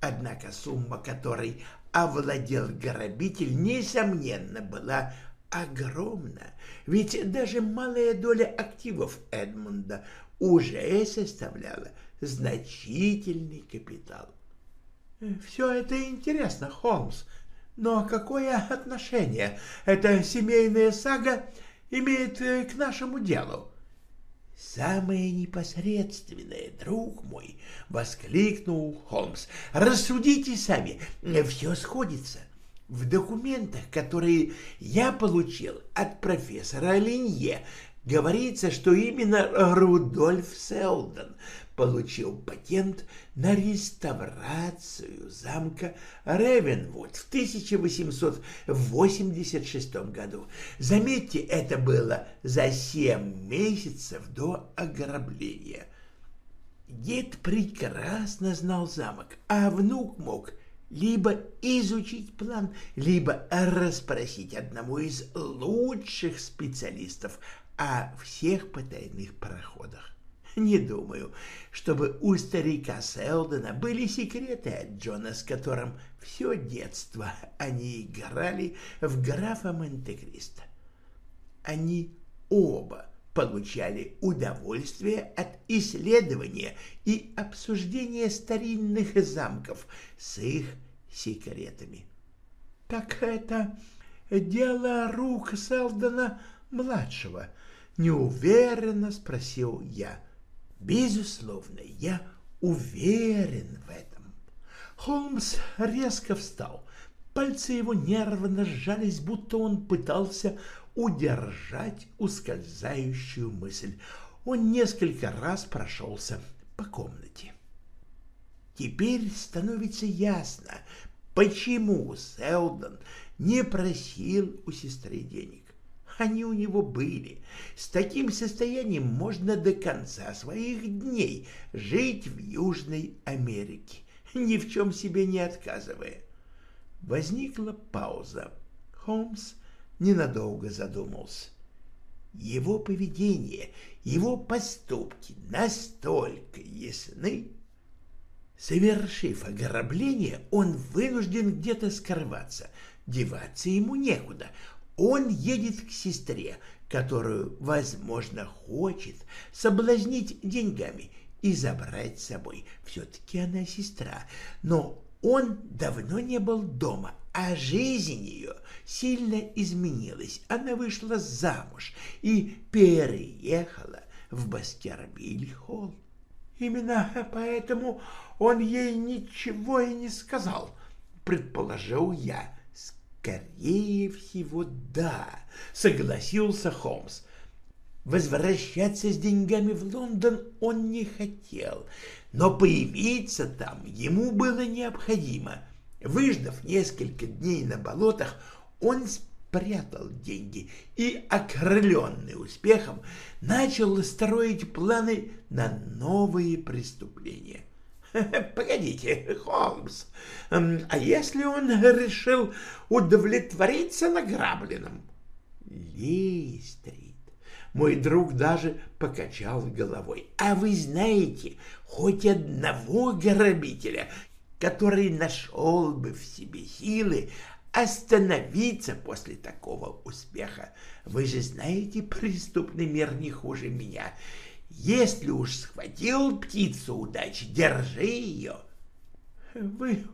Однако сумма, которой овладел грабитель, несомненно, была огромна, ведь даже малая доля активов Эдмунда уже составляла значительный капитал. «Все это интересно, Холмс, но какое отношение эта семейная сага имеет к нашему делу?» «Самое непосредственное, друг мой!» — воскликнул Холмс. «Рассудите сами, все сходится. В документах, которые я получил от профессора Линье, говорится, что именно Рудольф Селдон получил патент на реставрацию замка Ревенвуд в 1886 году. Заметьте, это было за семь месяцев до ограбления. Дед прекрасно знал замок, а внук мог либо изучить план, либо расспросить одному из лучших специалистов о всех потайных проходах. Не думаю, чтобы у старика Селдона были секреты от Джона, с которым все детство они играли в графа Монте-Кристо. Они оба получали удовольствие от исследования и обсуждения старинных замков с их секретами. — Так это дело рук Селдона-младшего? — неуверенно спросил я. Безусловно, я уверен в этом. Холмс резко встал. Пальцы его нервно сжались, будто он пытался удержать ускользающую мысль. Он несколько раз прошелся по комнате. Теперь становится ясно, почему Селдон не просил у сестры денег. Они у него были. С таким состоянием можно до конца своих дней жить в Южной Америке, ни в чем себе не отказывая. Возникла пауза. Холмс ненадолго задумался. Его поведение, его поступки настолько ясны. Совершив ограбление, он вынужден где-то скрываться. Деваться ему некуда. Он едет к сестре, которую, возможно, хочет соблазнить деньгами и забрать с собой. Все-таки она сестра, но он давно не был дома, а жизнь ее сильно изменилась. Она вышла замуж и переехала в Баскервиль-Холл. Именно поэтому он ей ничего и не сказал, предположил я. Скорее всего, да, согласился Холмс. Возвращаться с деньгами в Лондон он не хотел, но появиться там ему было необходимо. Выждав несколько дней на болотах, он спрятал деньги и, окрыленный успехом, начал строить планы на новые преступления. Погодите, Холмс, а если он решил удовлетвориться награбленным? Лейстрит. Мой друг даже покачал головой. А вы знаете хоть одного грабителя, который нашел бы в себе силы остановиться после такого успеха? Вы же знаете преступный мир не хуже меня. Если уж схватил птицу удачи, держи ее. — Вы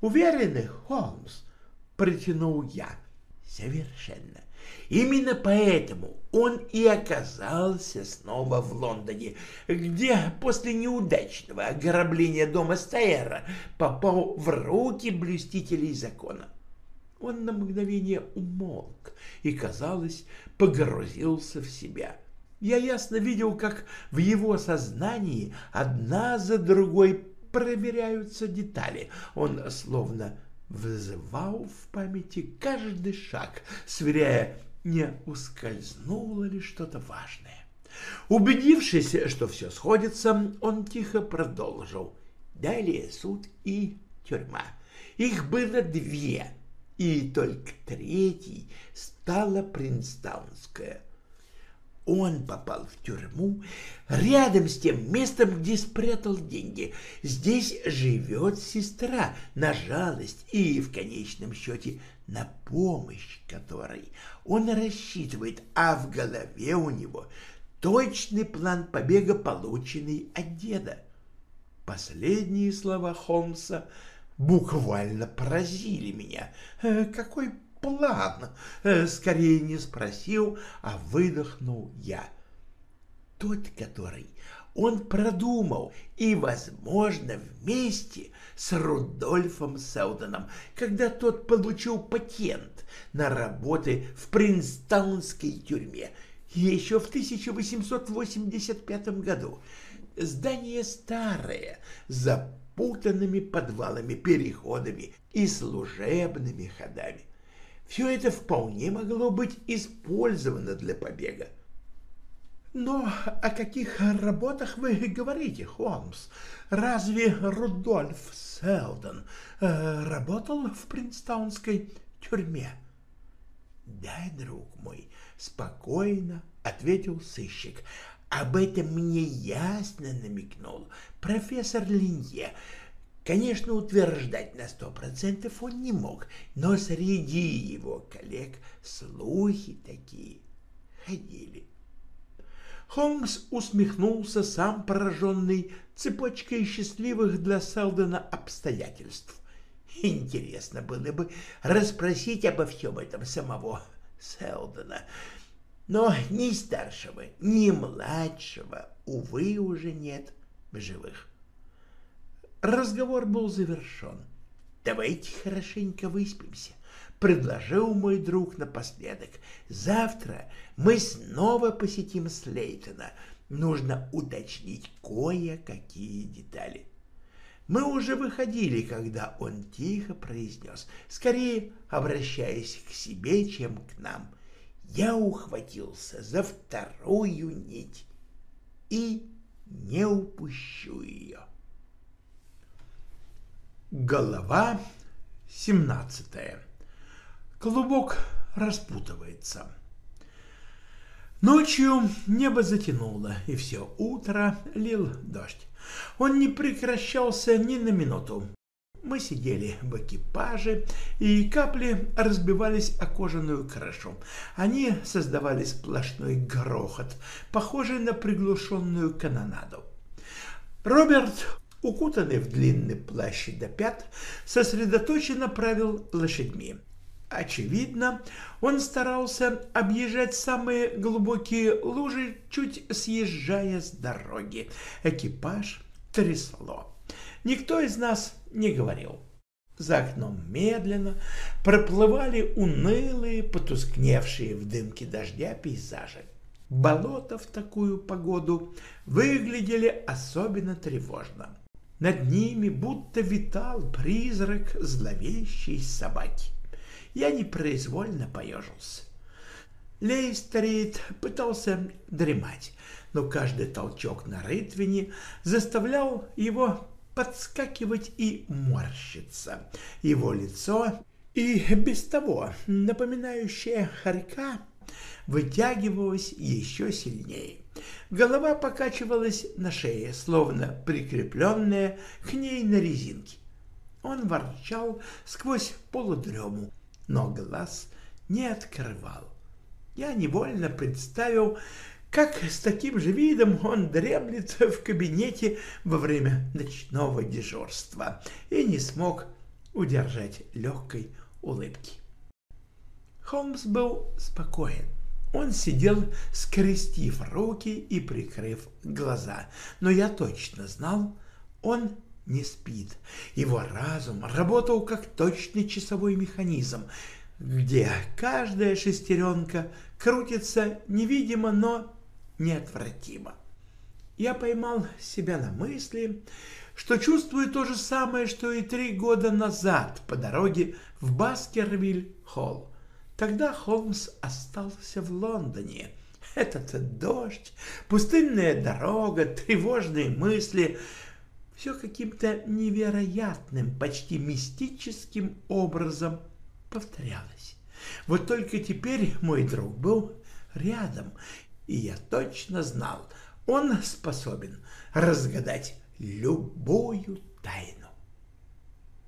уверены, Холмс? — протянул я. — Совершенно. Именно поэтому он и оказался снова в Лондоне, где после неудачного ограбления дома Стайера попал в руки блюстителей закона. Он на мгновение умолк и, казалось, погрузился в себя. Я ясно видел, как в его сознании одна за другой проверяются детали. Он словно вызывал в памяти каждый шаг, сверяя, не ускользнуло ли что-то важное. Убедившись, что все сходится, он тихо продолжил. Далее суд и тюрьма. Их было две, и только третий стала Принстаунская. Он попал в тюрьму рядом с тем местом, где спрятал деньги. Здесь живет сестра на жалость и, в конечном счете, на помощь которой он рассчитывает, а в голове у него точный план побега, полученный от деда. Последние слова Холмса буквально поразили меня. Э, какой план? Э, скорее не спросил, а выдохнул я. Тот, который он продумал и, возможно, вместе с Рудольфом Селдоном, когда тот получил патент на работы в Принстаунской тюрьме еще в 1885 году. Здание старое, запутанными подвалами, переходами и служебными ходами. Все это вполне могло быть использовано для побега. Но о каких работах вы говорите, Холмс? Разве Рудольф Селдон э, работал в Принстаунской тюрьме? Да, друг мой, спокойно ответил сыщик. Об этом мне ясно намекнул профессор Линье. Конечно, утверждать на сто процентов он не мог, но среди его коллег слухи такие ходили. Холмс усмехнулся, сам пораженный цепочкой счастливых для Селдона обстоятельств. Интересно было бы расспросить обо всем этом самого Селдона, но ни старшего, ни младшего, увы, уже нет в живых. Разговор был завершен. давайте хорошенько выспимся, — предложил мой друг напоследок. Завтра мы снова посетим Слейтона. Нужно уточнить кое-какие детали. Мы уже выходили, когда он тихо произнес, скорее обращаясь к себе, чем к нам. Я ухватился за вторую нить и не упущу ее. Голова семнадцатая. Клубок распутывается. Ночью небо затянуло, и все утро лил дождь. Он не прекращался ни на минуту. Мы сидели в экипаже, и капли разбивались о кожаную крышу. Они создавали сплошной грохот, похожий на приглушенную канонаду. Роберт, укутанный в длинный плащ до пят, сосредоточенно правил лошадьми. Очевидно, он старался объезжать самые глубокие лужи, чуть съезжая с дороги. Экипаж трясло. Никто из нас не говорил. За окном медленно проплывали унылые, потускневшие в дымке дождя пейзажи. Болота в такую погоду выглядели особенно тревожно. Над ними будто витал призрак зловещей собаки я непроизвольно поежился. Лейстрит пытался дремать, но каждый толчок на рытвине заставлял его подскакивать и морщиться. Его лицо, и без того напоминающее хорька, вытягивалось еще сильнее. Голова покачивалась на шее, словно прикрепленная к ней на резинке. Он ворчал сквозь полудрему, но глаз не открывал. Я невольно представил, как с таким же видом он дремлет в кабинете во время ночного дежурства и не смог удержать легкой улыбки. Холмс был спокоен. Он сидел, скрестив руки и прикрыв глаза, но я точно знал, он не спит. Его разум работал как точный часовой механизм, где каждая шестеренка крутится невидимо, но неотвратимо. Я поймал себя на мысли, что чувствую то же самое, что и три года назад по дороге в Баскервиль-Холл. Тогда Холмс остался в Лондоне. Этот дождь, пустынная дорога, тревожные мысли — все каким-то невероятным, почти мистическим образом повторялось. Вот только теперь мой друг был рядом, и я точно знал, он способен разгадать любую тайну.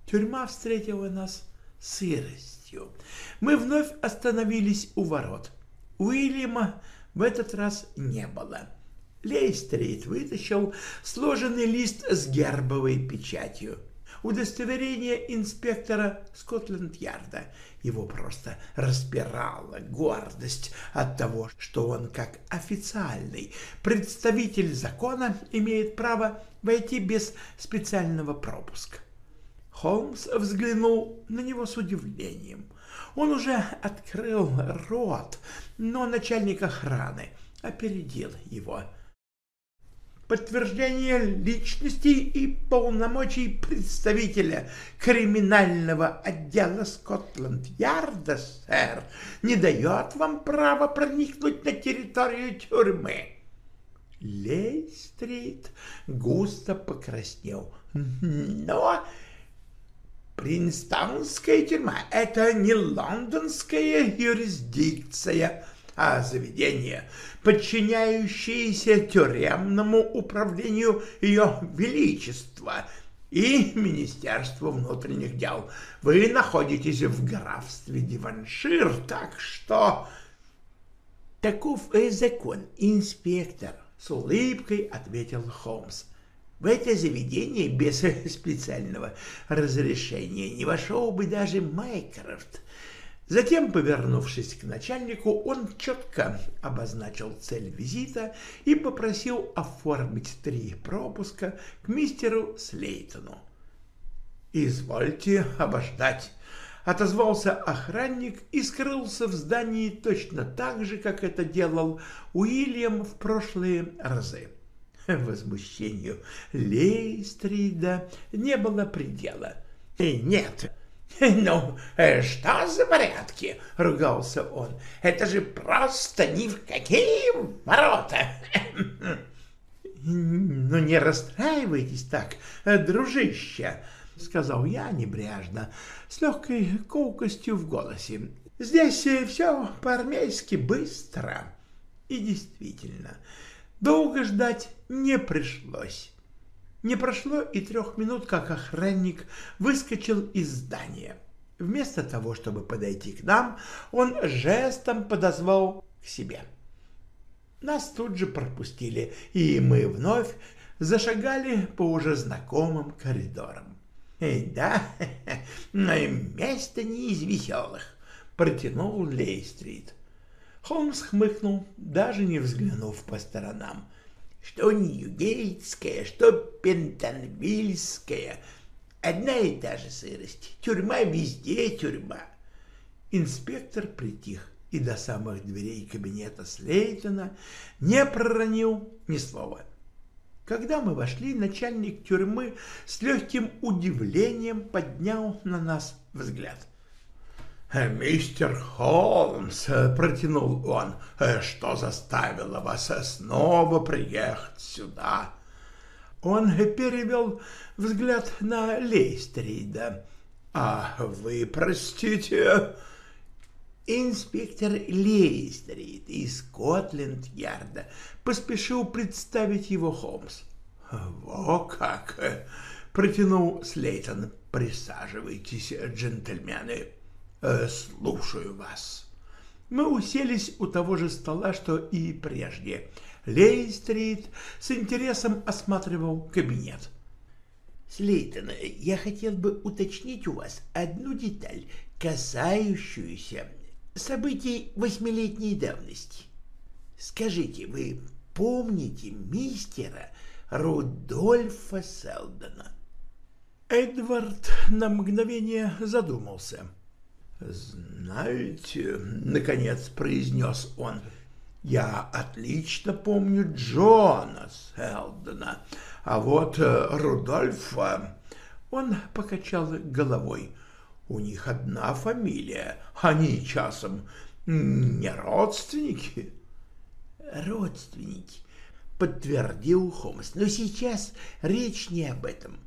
Тюрьма встретила нас сыростью. Мы вновь остановились у ворот. Уильяма в этот раз не было. Лейстрит вытащил сложенный лист с гербовой печатью. Удостоверение инспектора Скотленд-Ярда. Его просто распирала гордость от того, что он как официальный представитель закона имеет право войти без специального пропуска. Холмс взглянул на него с удивлением. Он уже открыл рот, но начальник охраны опередил его подтверждение личности и полномочий представителя криминального отдела Скотланд-Ярда, сэр, не дает вам права проникнуть на территорию тюрьмы. Лей-стрит густо покраснел. Но Принстонская тюрьма — это не лондонская юрисдикция, а заведение, подчиняющееся тюремному управлению Ее Величества и Министерству внутренних дел. Вы находитесь в графстве Диваншир, так что... Таков и закон, инспектор, с улыбкой ответил Холмс. В это заведение без специального разрешения не вошел бы даже Майкрофт. Затем, повернувшись к начальнику, он четко обозначил цель визита и попросил оформить три пропуска к мистеру Слейтону. «Извольте обождать», — отозвался охранник и скрылся в здании точно так же, как это делал Уильям в прошлые разы. Возмущению Лейстрида не было предела. «Нет, «Ну, что за порядки?» — ругался он. «Это же просто ни в какие ворота!» «Ну, не расстраивайтесь так, дружище!» — сказал я небрежно, с легкой колкостью в голосе. «Здесь все по-армейски быстро». И действительно, долго ждать не пришлось. Не прошло и трех минут, как охранник выскочил из здания. Вместо того, чтобы подойти к нам, он жестом подозвал к себе. Нас тут же пропустили, и мы вновь зашагали по уже знакомым коридорам. «Да, место не из веселых», — протянул Лейстрит. Холмс хмыкнул, даже не взглянув по сторонам что Ньюгейтская, что Пентонвильская. Одна и та же сырость. Тюрьма везде тюрьма. Инспектор притих и до самых дверей кабинета Слейтона не проронил ни слова. Когда мы вошли, начальник тюрьмы с легким удивлением поднял на нас взгляд. «Мистер Холмс», — протянул он, — «что заставило вас снова приехать сюда?» Он перевел взгляд на Лейстрида. «А вы, простите...» Инспектор Лейстрид из Скотленд-Ярда поспешил представить его Холмс. «Во как!» — протянул Слейтон. «Присаживайтесь, джентльмены». Э, слушаю вас. Мы уселись у того же стола, что и прежде. Лейстрит с интересом осматривал кабинет. Слейтон, я хотел бы уточнить у вас одну деталь, касающуюся событий восьмилетней давности. Скажите, вы помните мистера Рудольфа Селдона? Эдвард на мгновение задумался. «Знаете, — наконец произнес он, — я отлично помню Джона Селдона, а вот э, Рудольфа...» Он покачал головой. «У них одна фамилия, они часом не родственники?» «Родственники», — подтвердил Холмс, — «но сейчас речь не об этом».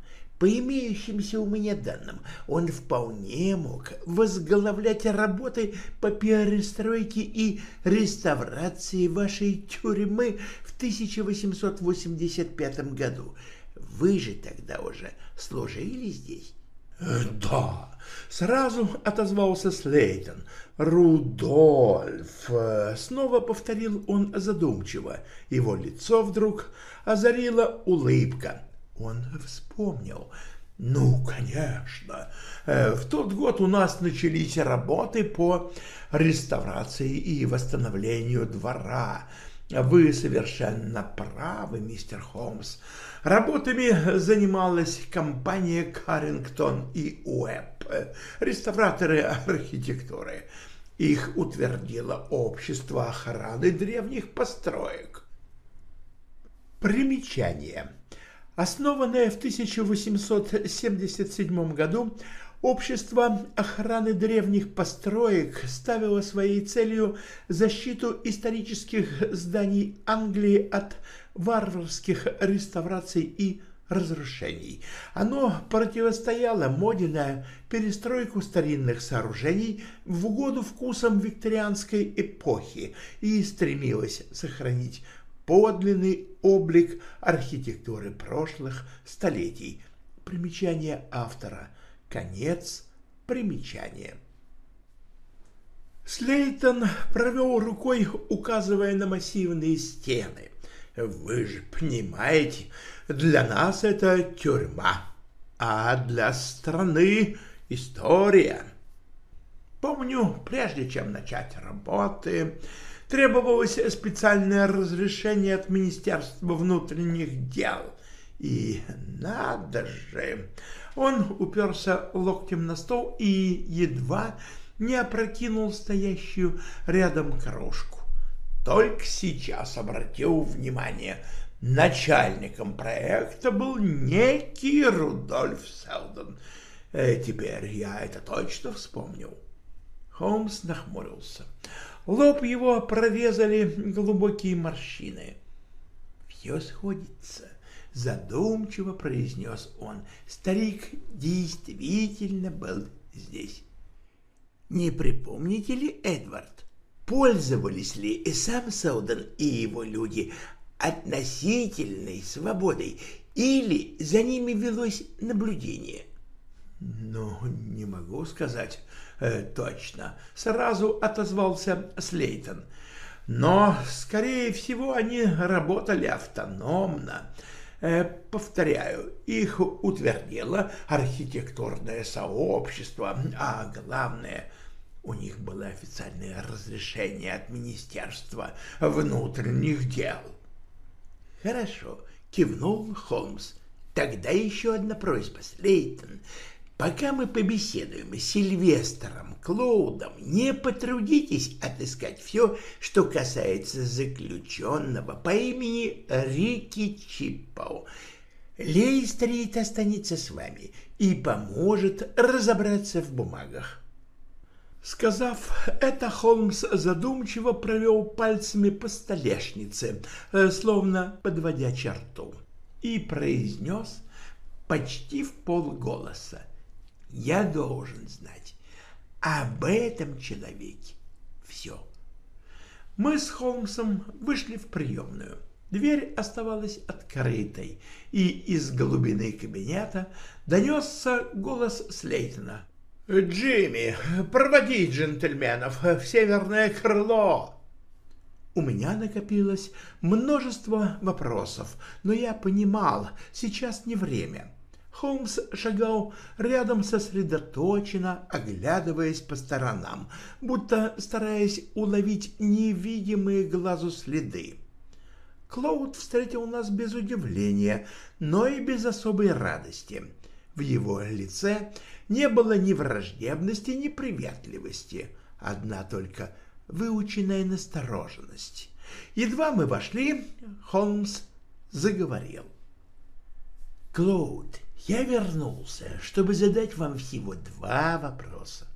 По имеющимся у меня данным, он вполне мог возглавлять работы по перестройке и реставрации вашей тюрьмы в 1885 году. Вы же тогда уже служили здесь? Э, «Да», — сразу отозвался Слейтон. «Рудольф», — снова повторил он задумчиво. Его лицо вдруг озарила улыбка. Он вспомнил. Ну, конечно. Э, в тот год у нас начались работы по реставрации и восстановлению двора. Вы совершенно правы, мистер Холмс. Работами занималась компания Каррингтон и Уэбб, реставраторы архитектуры. Их утвердило общество охраны древних построек. Примечание. Основанное в 1877 году, Общество охраны древних построек ставило своей целью защиту исторических зданий Англии от варварских реставраций и разрушений. Оно противостояло моде на перестройку старинных сооружений в угоду вкусам викторианской эпохи и стремилось сохранить подлинный облик архитектуры прошлых столетий. Примечание автора. Конец примечания. Слейтон провел рукой, указывая на массивные стены. «Вы же понимаете, для нас это тюрьма, а для страны история. Помню, прежде чем начать работы, требовалось специальное разрешение от Министерства внутренних дел. И надо же, Он уперся локтем на стол и едва не опрокинул стоящую рядом крошку. Только сейчас обратил внимание, начальником проекта был некий Рудольф Селдон. Э, теперь я это точно вспомнил. Холмс нахмурился. Лоб его прорезали глубокие морщины. «Все сходится», — задумчиво произнес он. «Старик действительно был здесь». «Не припомните ли, Эдвард, пользовались ли и сам Сауден и его люди относительной свободой, или за ними велось наблюдение?» «Ну, не могу сказать точно», — сразу отозвался Слейтон. «Но, скорее всего, они работали автономно. Э, повторяю, их утвердило архитектурное сообщество, а главное — у них было официальное разрешение от Министерства внутренних дел. Хорошо, кивнул Холмс. Тогда еще одна просьба, Слейтон. Пока мы побеседуем с Сильвестром Клоудом, не потрудитесь отыскать все, что касается заключенного по имени Рики Чиппау. Лейстрит останется с вами и поможет разобраться в бумагах. Сказав это, Холмс задумчиво провел пальцами по столешнице, э, словно подводя черту, и произнес почти в полголоса. «Я должен знать об этом человеке все». Мы с Холмсом вышли в приемную. Дверь оставалась открытой, и из глубины кабинета донесся голос Слейтона. «Джимми, проводи джентльменов в северное крыло!» У меня накопилось множество вопросов, но я понимал, сейчас не время. Холмс шагал рядом сосредоточенно, оглядываясь по сторонам, будто стараясь уловить невидимые глазу следы. Клоуд встретил нас без удивления, но и без особой радости. В его лице не было ни враждебности, ни приветливости, одна только выученная настороженность. Едва мы вошли, Холмс заговорил. «Клоуд, я вернулся, чтобы задать вам всего два вопроса».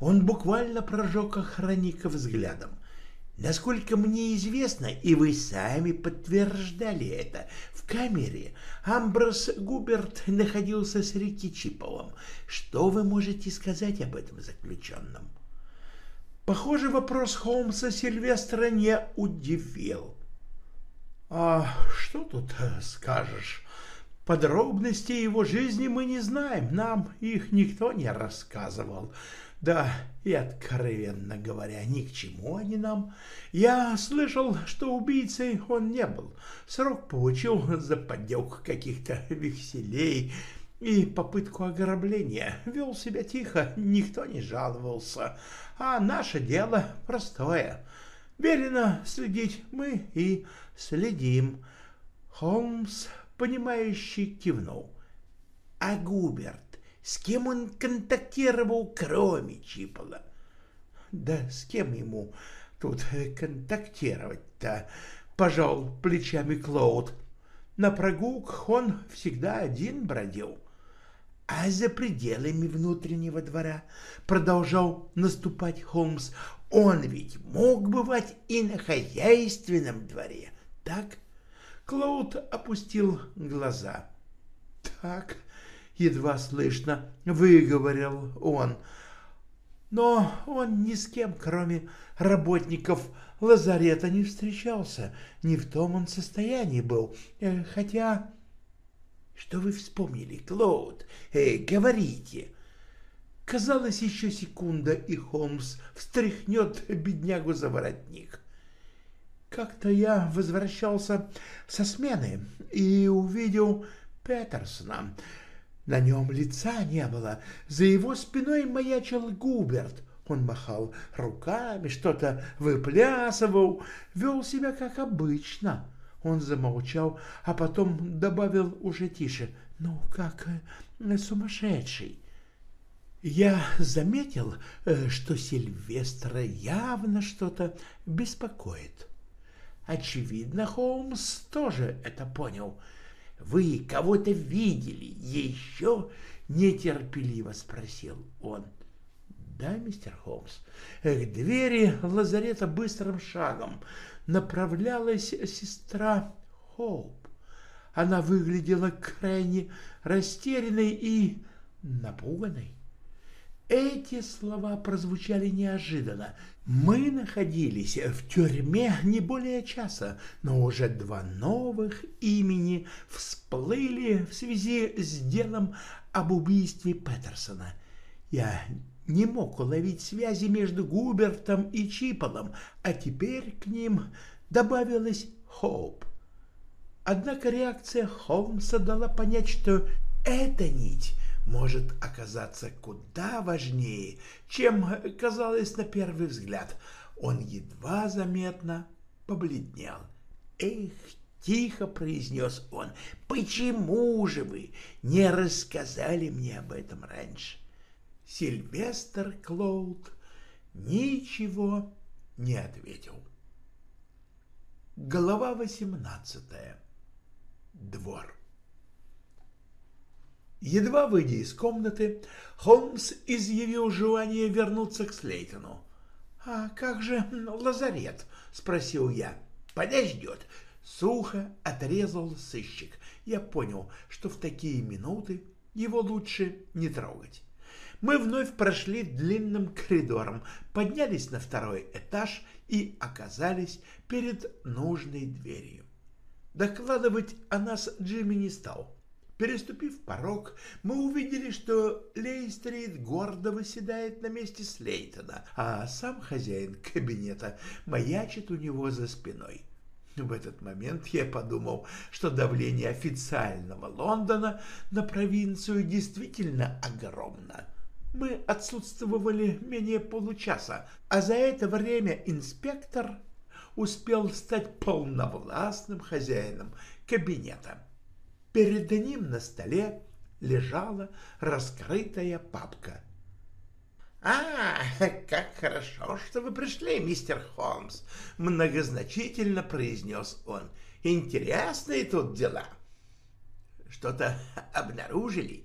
Он буквально прожег охранника взглядом. Насколько мне известно, и вы сами подтверждали это, в камере Амброс Губерт находился с Рики Чиповым. Что вы можете сказать об этом заключенном? Похоже, вопрос Холмса Сильвестра не удивил. А что тут скажешь? Подробностей его жизни мы не знаем, нам их никто не рассказывал. Да, и откровенно говоря, ни к чему они нам. Я слышал, что убийцей он не был. Срок получил за подделку каких-то векселей и попытку ограбления. Вел себя тихо, никто не жаловался. А наше дело простое. Велено следить мы и следим. Холмс, понимающий, кивнул. А Губерт с кем он контактировал, кроме Чипола? Да с кем ему тут контактировать-то? Пожал плечами Клоуд. На прогулках он всегда один бродил. А за пределами внутреннего двора продолжал наступать Холмс. Он ведь мог бывать и на хозяйственном дворе, так? Клоуд опустил глаза. Так, едва слышно выговорил он. Но он ни с кем, кроме работников лазарета, не встречался. Не в том он состоянии был. Э, хотя... Что вы вспомнили, Клоуд? Э, говорите. Казалось, еще секунда, и Холмс встряхнет беднягу за воротник. Как-то я возвращался со смены и увидел Петерсона. На нем лица не было, за его спиной маячил Губерт. Он махал руками, что-то выплясывал, вел себя как обычно. Он замолчал, а потом добавил уже тише. ну, как э, сумасшедший. Я заметил, э, что Сильвестра явно что-то беспокоит. Очевидно, Холмс тоже это понял. «Вы кого-то видели еще?» — нетерпеливо спросил он. «Да, мистер Холмс». К двери лазарета быстрым шагом направлялась сестра Хоуп. Она выглядела крайне растерянной и напуганной. Эти слова прозвучали неожиданно. Мы находились в тюрьме не более часа, но уже два новых имени всплыли в связи с делом об убийстве Петерсона. Я не мог уловить связи между Губертом и Чиполом, а теперь к ним добавилась Хоуп. Однако реакция Холмса дала понять, что эта нить может оказаться куда важнее, чем казалось на первый взгляд. Он едва заметно побледнел. «Эх, тихо произнес он, почему же вы не рассказали мне об этом раньше? Сильвестр Клоуд ничего не ответил. Глава восемнадцатая двор. Едва выйдя из комнаты, Холмс изъявил желание вернуться к Слейтону. «А как же лазарет?» — спросил я. «Подождет». Сухо отрезал сыщик. Я понял, что в такие минуты его лучше не трогать. Мы вновь прошли длинным коридором, поднялись на второй этаж и оказались перед нужной дверью. Докладывать о нас Джимми не стал. Переступив порог, мы увидели, что Лейстрит гордо выседает на месте Слейтона, а сам хозяин кабинета маячит у него за спиной. В этот момент я подумал, что давление официального Лондона на провинцию действительно огромно. Мы отсутствовали менее получаса, а за это время инспектор успел стать полновластным хозяином кабинета. Перед ним на столе лежала раскрытая папка. «А, как хорошо, что вы пришли, мистер Холмс!» — многозначительно произнес он. «Интересные тут дела!» «Что-то обнаружили?»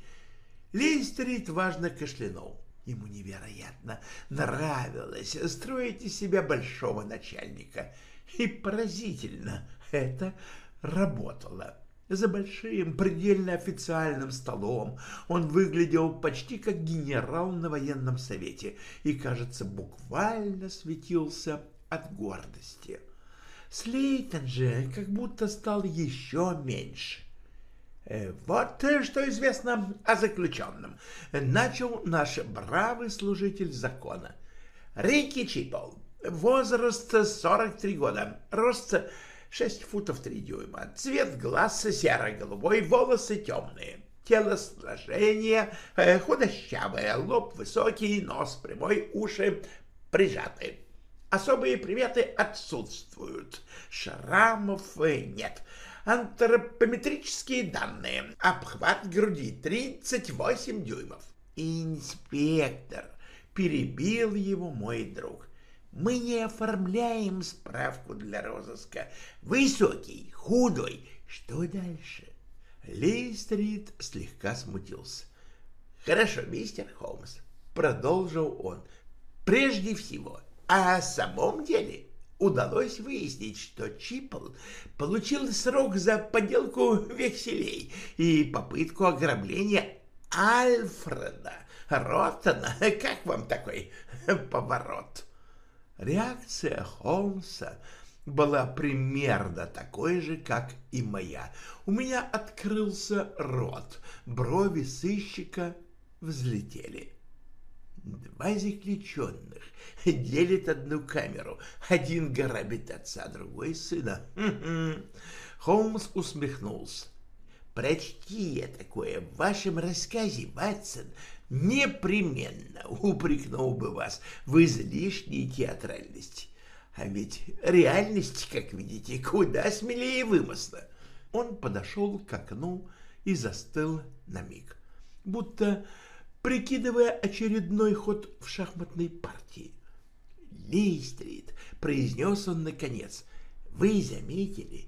Листрит важно кашлянул. Ему невероятно нравилось строить из себя большого начальника. И поразительно это работало. За большим, предельно официальным столом он выглядел почти как генерал на военном совете и, кажется, буквально светился от гордости. Слейтон же как будто стал еще меньше. Э, «Вот что известно о заключенном», — начал наш бравый служитель закона. Рики Чипол, возраст 43 года, рост 6 футов 3 дюйма, цвет глаз серо-голубой, волосы темные, телосложение э, худощавое, лоб высокий, нос прямой, уши прижаты. Особые приметы отсутствуют, шрамов э, нет — Антропометрические данные. Обхват груди 38 дюймов. Инспектор, перебил его мой друг. Мы не оформляем справку для розыска. Высокий, худой. Что дальше? Лейстрит слегка смутился. Хорошо, мистер Холмс, продолжил он. Прежде всего, о самом деле удалось выяснить, что Чипл получил срок за подделку векселей и попытку ограбления Альфреда Роттона. Как вам такой поворот? Реакция Холмса была примерно такой же, как и моя. У меня открылся рот, брови сыщика взлетели. Два заключенных делят одну камеру. Один грабит отца, другой сына. Холмс усмехнулся. Прочти я такое в вашем рассказе, Ватсон, непременно упрекнул бы вас в излишней театральности. А ведь реальность, как видите, куда смелее вымысла. Он подошел к окну и застыл на миг, будто прикидывая очередной ход в шахматной партии. «Лейстрит», — произнес он наконец, — «вы заметили,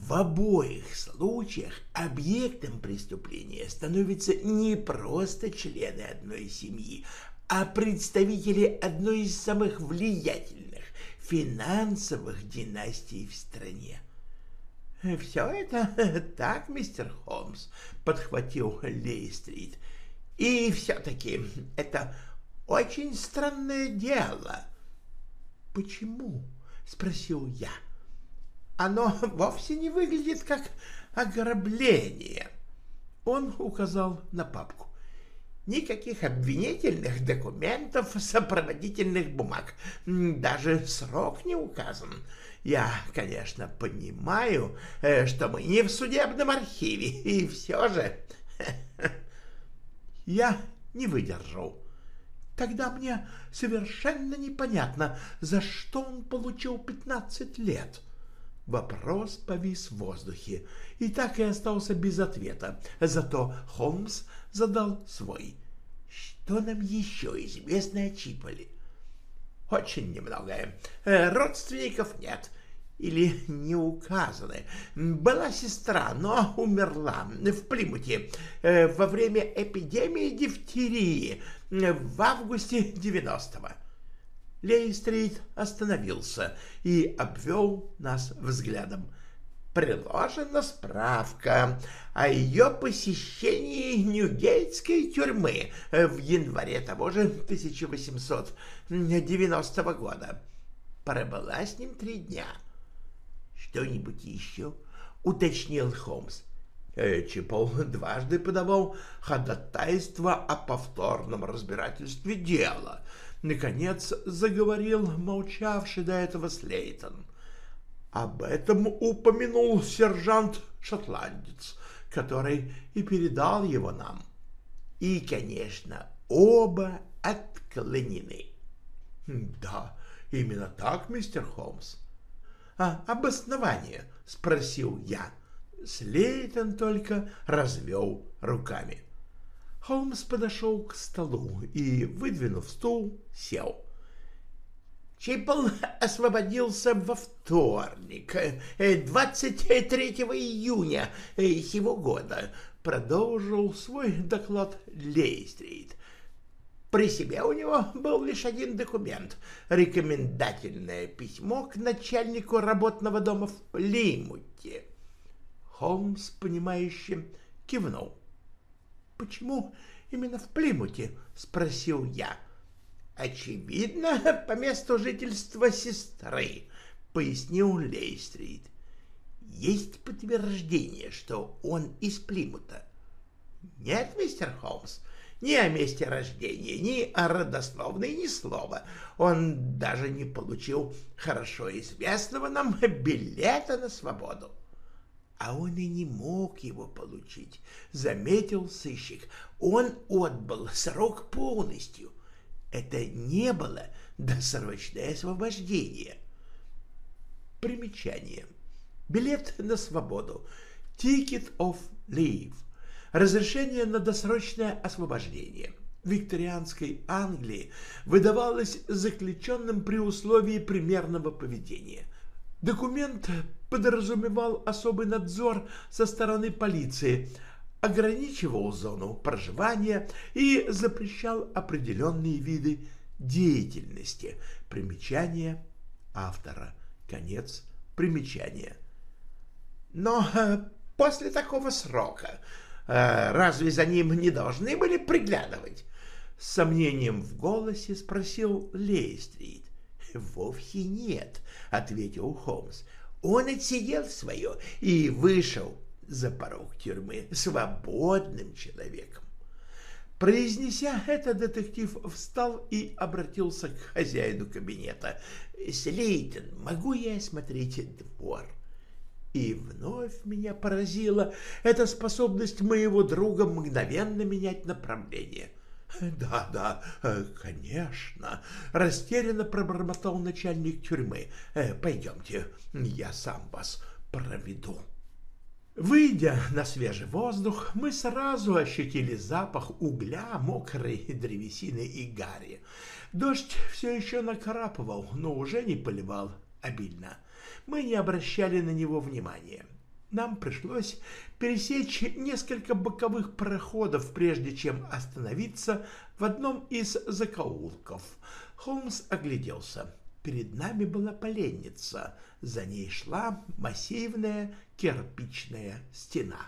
в обоих случаях объектом преступления становятся не просто члены одной семьи, а представители одной из самых влиятельных финансовых династий в стране. «Все это так, мистер Холмс», — подхватил Лейстрит. «И все-таки это очень странное дело». «Почему?» — спросил я. «Оно вовсе не выглядит как ограбление». Он указал на папку. Никаких обвинительных документов, сопроводительных бумаг. Даже срок не указан. Я, конечно, понимаю, э, что мы не в судебном архиве, и все же... Я не выдержал. Тогда мне совершенно непонятно, за что он получил 15 лет. Вопрос повис в воздухе и так и остался без ответа. Зато Холмс задал свой. Что нам еще известно о Чиполе? Очень немногое. Э, родственников нет или не указаны. Была сестра, но умерла в Плимуте э, во время эпидемии дифтерии в августе 90-го. Лейстрит остановился и обвел нас взглядом. Приложена справка о ее посещении Ньюгейтской тюрьмы в январе того же 1890 года. Пробыла с ним три дня. Что-нибудь еще? Уточнил Холмс. Чипол дважды подавал ходатайство о повторном разбирательстве дела. Наконец заговорил молчавший до этого Слейтон. Об этом упомянул сержант-шотландец, который и передал его нам. И, конечно, оба отклонены. Да, именно так, мистер Холмс. А обоснование? Спросил я. Слейтон только развел руками. Холмс подошел к столу и, выдвинув стул, сел. Чипл освободился во вторник, 23 июня сего года, продолжил свой доклад Лейстрит. При себе у него был лишь один документ — рекомендательное письмо к начальнику работного дома в Плимуте. Холмс, понимающе кивнул. «Почему именно в Плимуте?» — спросил я. «Очевидно, по месту жительства сестры», — пояснил Лейстрит. «Есть подтверждение, что он из Плимута?» «Нет, мистер Холмс, ни о месте рождения, ни о родословной, ни слова. Он даже не получил хорошо известного нам билета на свободу. А он и не мог его получить, заметил сыщик. Он отбыл срок полностью. Это не было досрочное освобождение. Примечание. Билет на свободу. Ticket of leave разрешение на досрочное освобождение викторианской Англии выдавалось заключенным при условии примерного поведения. Документ подразумевал особый надзор со стороны полиции, ограничивал зону проживания и запрещал определенные виды деятельности. Примечание автора. Конец примечания. Но э, после такого срока а разве за ним не должны были приглядывать? С сомнением в голосе спросил Лейстрит. Вовсе нет, ответил Холмс. Он отсидел свое и вышел за порог тюрьмы свободным человеком. Произнеся это, детектив встал и обратился к хозяину кабинета. «Слейтон, могу я осмотреть двор?» И вновь меня поразила эта способность моего друга мгновенно менять направление. «Да, да, э, конечно», — растерянно пробормотал начальник тюрьмы. «Э, «Пойдемте, я сам вас проведу». Выйдя на свежий воздух, мы сразу ощутили запах угля, мокрой древесины и гари. Дождь все еще накрапывал, но уже не поливал обильно. Мы не обращали на него внимания. Нам пришлось пересечь несколько боковых проходов, прежде чем остановиться в одном из закоулков. Холмс огляделся. Перед нами была поленница, за ней шла массивная кирпичная стена.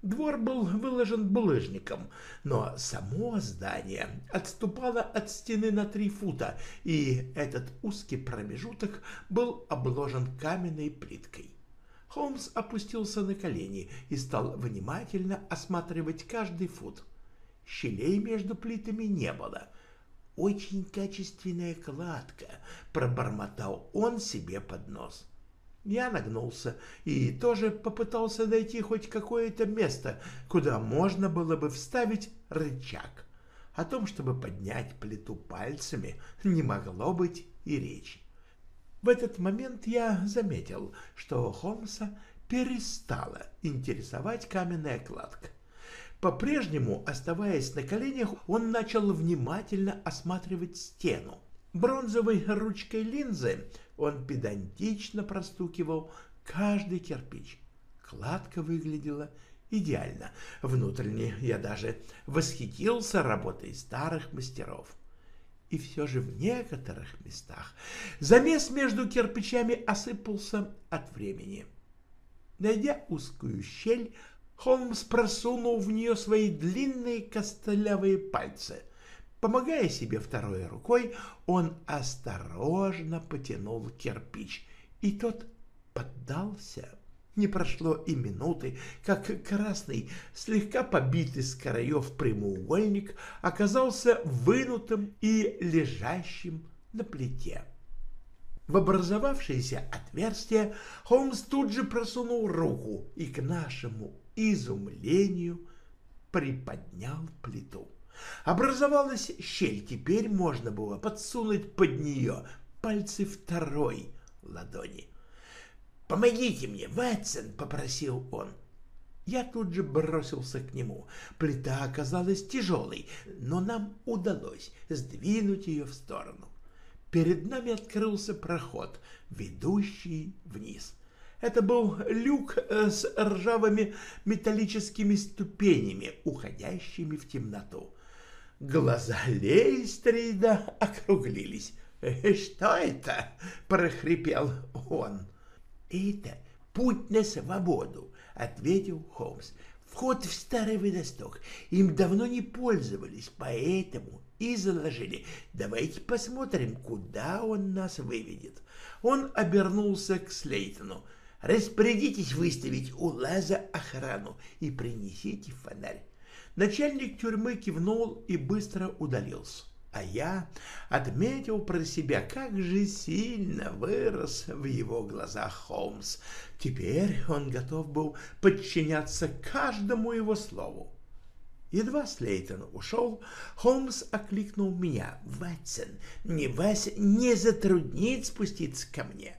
Двор был выложен булыжником, но само здание отступало от стены на три фута, и этот узкий промежуток был обложен каменной плиткой. Холмс опустился на колени и стал внимательно осматривать каждый фут. Щелей между плитами не было. «Очень качественная кладка», — пробормотал он себе под нос. Я нагнулся и тоже попытался найти хоть какое-то место, куда можно было бы вставить рычаг. О том, чтобы поднять плиту пальцами, не могло быть и речи. В этот момент я заметил, что Холмса перестала интересовать каменная кладка. По-прежнему, оставаясь на коленях, он начал внимательно осматривать стену. Бронзовой ручкой линзы он педантично простукивал каждый кирпич. Кладка выглядела идеально. Внутренне я даже восхитился работой старых мастеров. И все же в некоторых местах замес между кирпичами осыпался от времени. Найдя узкую щель, Холмс просунул в нее свои длинные костлявые пальцы. Помогая себе второй рукой, он осторожно потянул кирпич, и тот поддался. Не прошло и минуты, как красный, слегка побитый с краев прямоугольник оказался вынутым и лежащим на плите. В образовавшееся отверстие Холмс тут же просунул руку и к нашему изумлению приподнял плиту. Образовалась щель, теперь можно было подсунуть под нее пальцы второй ладони. «Помогите мне, Ватсон!» — попросил он. Я тут же бросился к нему. Плита оказалась тяжелой, но нам удалось сдвинуть ее в сторону. Перед нами открылся проход, ведущий вниз. Это был люк э, с ржавыми металлическими ступенями, уходящими в темноту. Глаза Лейстрида округлились. «Э, «Что это?» — прохрипел он. «Это путь на свободу», — ответил Холмс. «Вход в старый водосток. Им давно не пользовались, поэтому и заложили. Давайте посмотрим, куда он нас выведет». Он обернулся к Слейтону. «Распорядитесь выставить у лаза охрану и принесите фонарь». Начальник тюрьмы кивнул и быстро удалился. А я отметил про себя, как же сильно вырос в его глазах Холмс. Теперь он готов был подчиняться каждому его слову. Едва Слейтон ушел, Холмс окликнул меня. «Ватсон, не вас не затруднит спуститься ко мне?»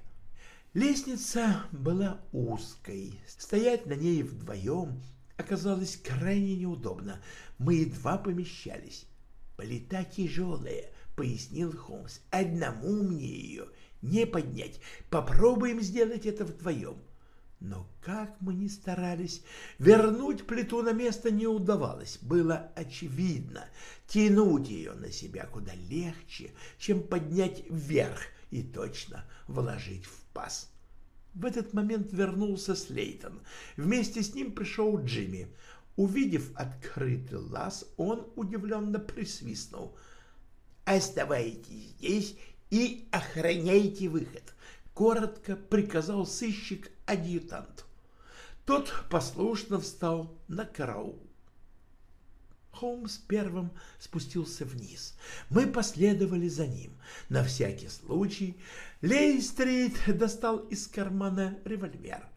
Лестница была узкой. Стоять на ней вдвоем оказалось крайне неудобно. Мы едва помещались. «Плита тяжелая», — пояснил Холмс. «Одному мне ее не поднять. Попробуем сделать это вдвоем». Но как мы ни старались, вернуть плиту на место не удавалось. Было очевидно, тянуть ее на себя куда легче, чем поднять вверх и точно вложить в паз. В этот момент вернулся Слейтон. Вместе с ним пришел Джимми. Увидев открытый лаз, он удивленно присвистнул. «Оставайтесь здесь и охраняйте выход», — коротко приказал сыщик-адъютант. Тот послушно встал на караул. Холмс первым спустился вниз. Мы последовали за ним. На всякий случай Лейстрит достал из кармана револьвер.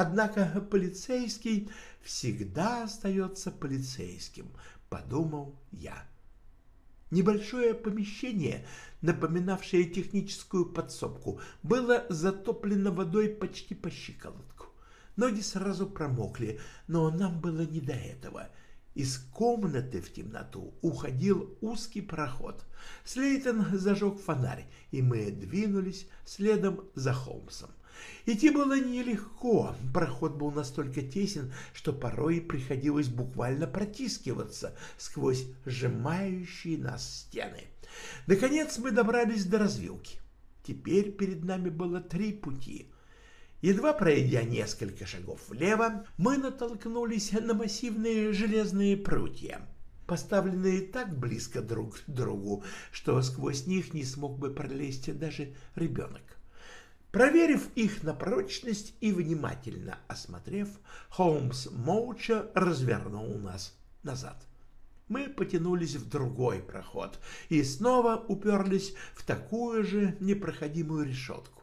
Однако полицейский всегда остается полицейским, подумал я. Небольшое помещение, напоминавшее техническую подсобку, было затоплено водой почти по щиколотку. Ноги сразу промокли, но нам было не до этого. Из комнаты в темноту уходил узкий проход. Слейтон зажег фонарь, и мы двинулись следом за Холмсом. Идти было нелегко, проход был настолько тесен, что порой приходилось буквально протискиваться сквозь сжимающие нас стены. Наконец мы добрались до развилки. Теперь перед нами было три пути. Едва пройдя несколько шагов влево, мы натолкнулись на массивные железные прутья, поставленные так близко друг к другу, что сквозь них не смог бы пролезть даже ребенок. Проверив их на прочность и внимательно осмотрев, Холмс молча развернул нас назад. Мы потянулись в другой проход и снова уперлись в такую же непроходимую решетку.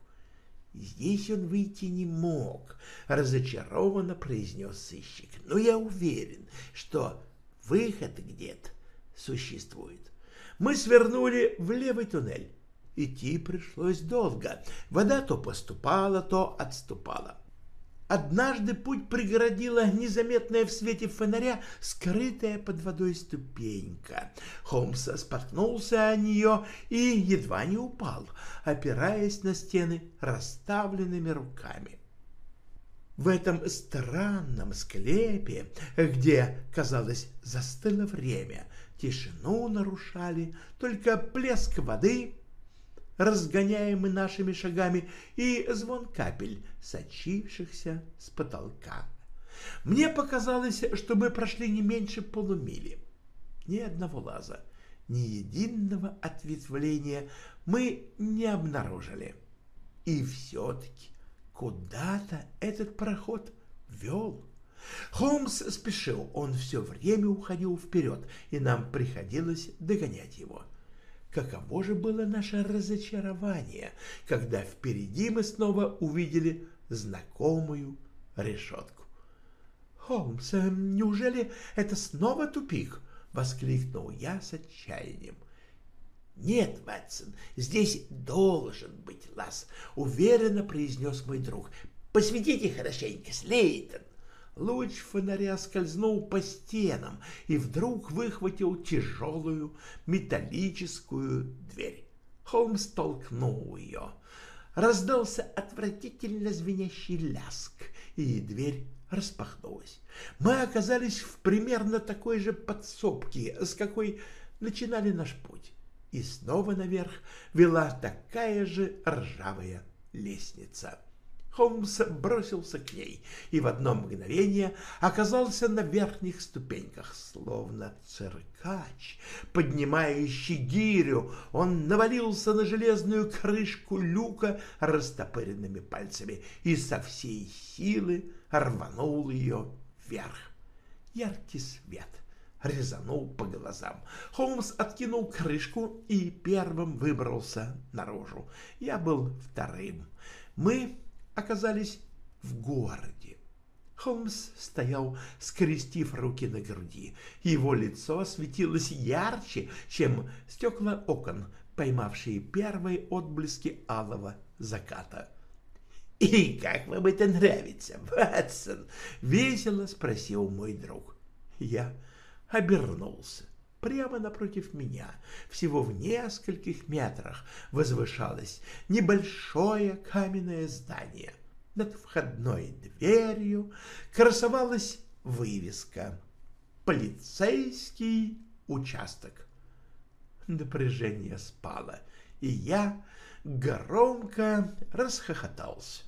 Здесь он выйти не мог, разочарованно произнес сыщик. Но я уверен, что выход где-то существует. Мы свернули в левый туннель. Идти пришлось долго. Вода то поступала, то отступала. Однажды путь преградила незаметная в свете фонаря скрытая под водой ступенька. Холмс споткнулся о нее и едва не упал, опираясь на стены расставленными руками. В этом странном склепе, где, казалось, застыло время, тишину нарушали только плеск воды разгоняемый нашими шагами, и звон капель, сочившихся с потолка. Мне показалось, что мы прошли не меньше полумили. Ни одного лаза, ни единого ответвления мы не обнаружили. И все-таки куда-то этот проход вел. Холмс спешил, он все время уходил вперед, и нам приходилось догонять его. — Каково же было наше разочарование, когда впереди мы снова увидели знакомую решетку. «Холмс, неужели это снова тупик?» — воскликнул я с отчаянием. «Нет, Ватсон, здесь должен быть лаз», — уверенно произнес мой друг. «Посветите хорошенько, Слейтон». Луч фонаря скользнул по стенам и вдруг выхватил тяжелую металлическую дверь. Холмс толкнул ее. Раздался отвратительно звенящий ляск, и дверь распахнулась. Мы оказались в примерно такой же подсобке, с какой начинали наш путь. И снова наверх вела такая же ржавая лестница. Холмс бросился к ней и в одно мгновение оказался на верхних ступеньках, словно циркач, поднимающий гирю. Он навалился на железную крышку люка растопыренными пальцами и со всей силы рванул ее вверх. Яркий свет резанул по глазам. Холмс откинул крышку и первым выбрался наружу. Я был вторым. Мы оказались в городе. Холмс стоял, скрестив руки на груди. Его лицо светилось ярче, чем стекла окон, поймавшие первые отблески алого заката. — И как вам это нравится, Ватсон? — весело спросил мой друг. Я обернулся. Прямо напротив меня, всего в нескольких метрах, возвышалось небольшое каменное здание. Над входной дверью красовалась вывеска «Полицейский участок». Напряжение спало, и я громко расхохотался.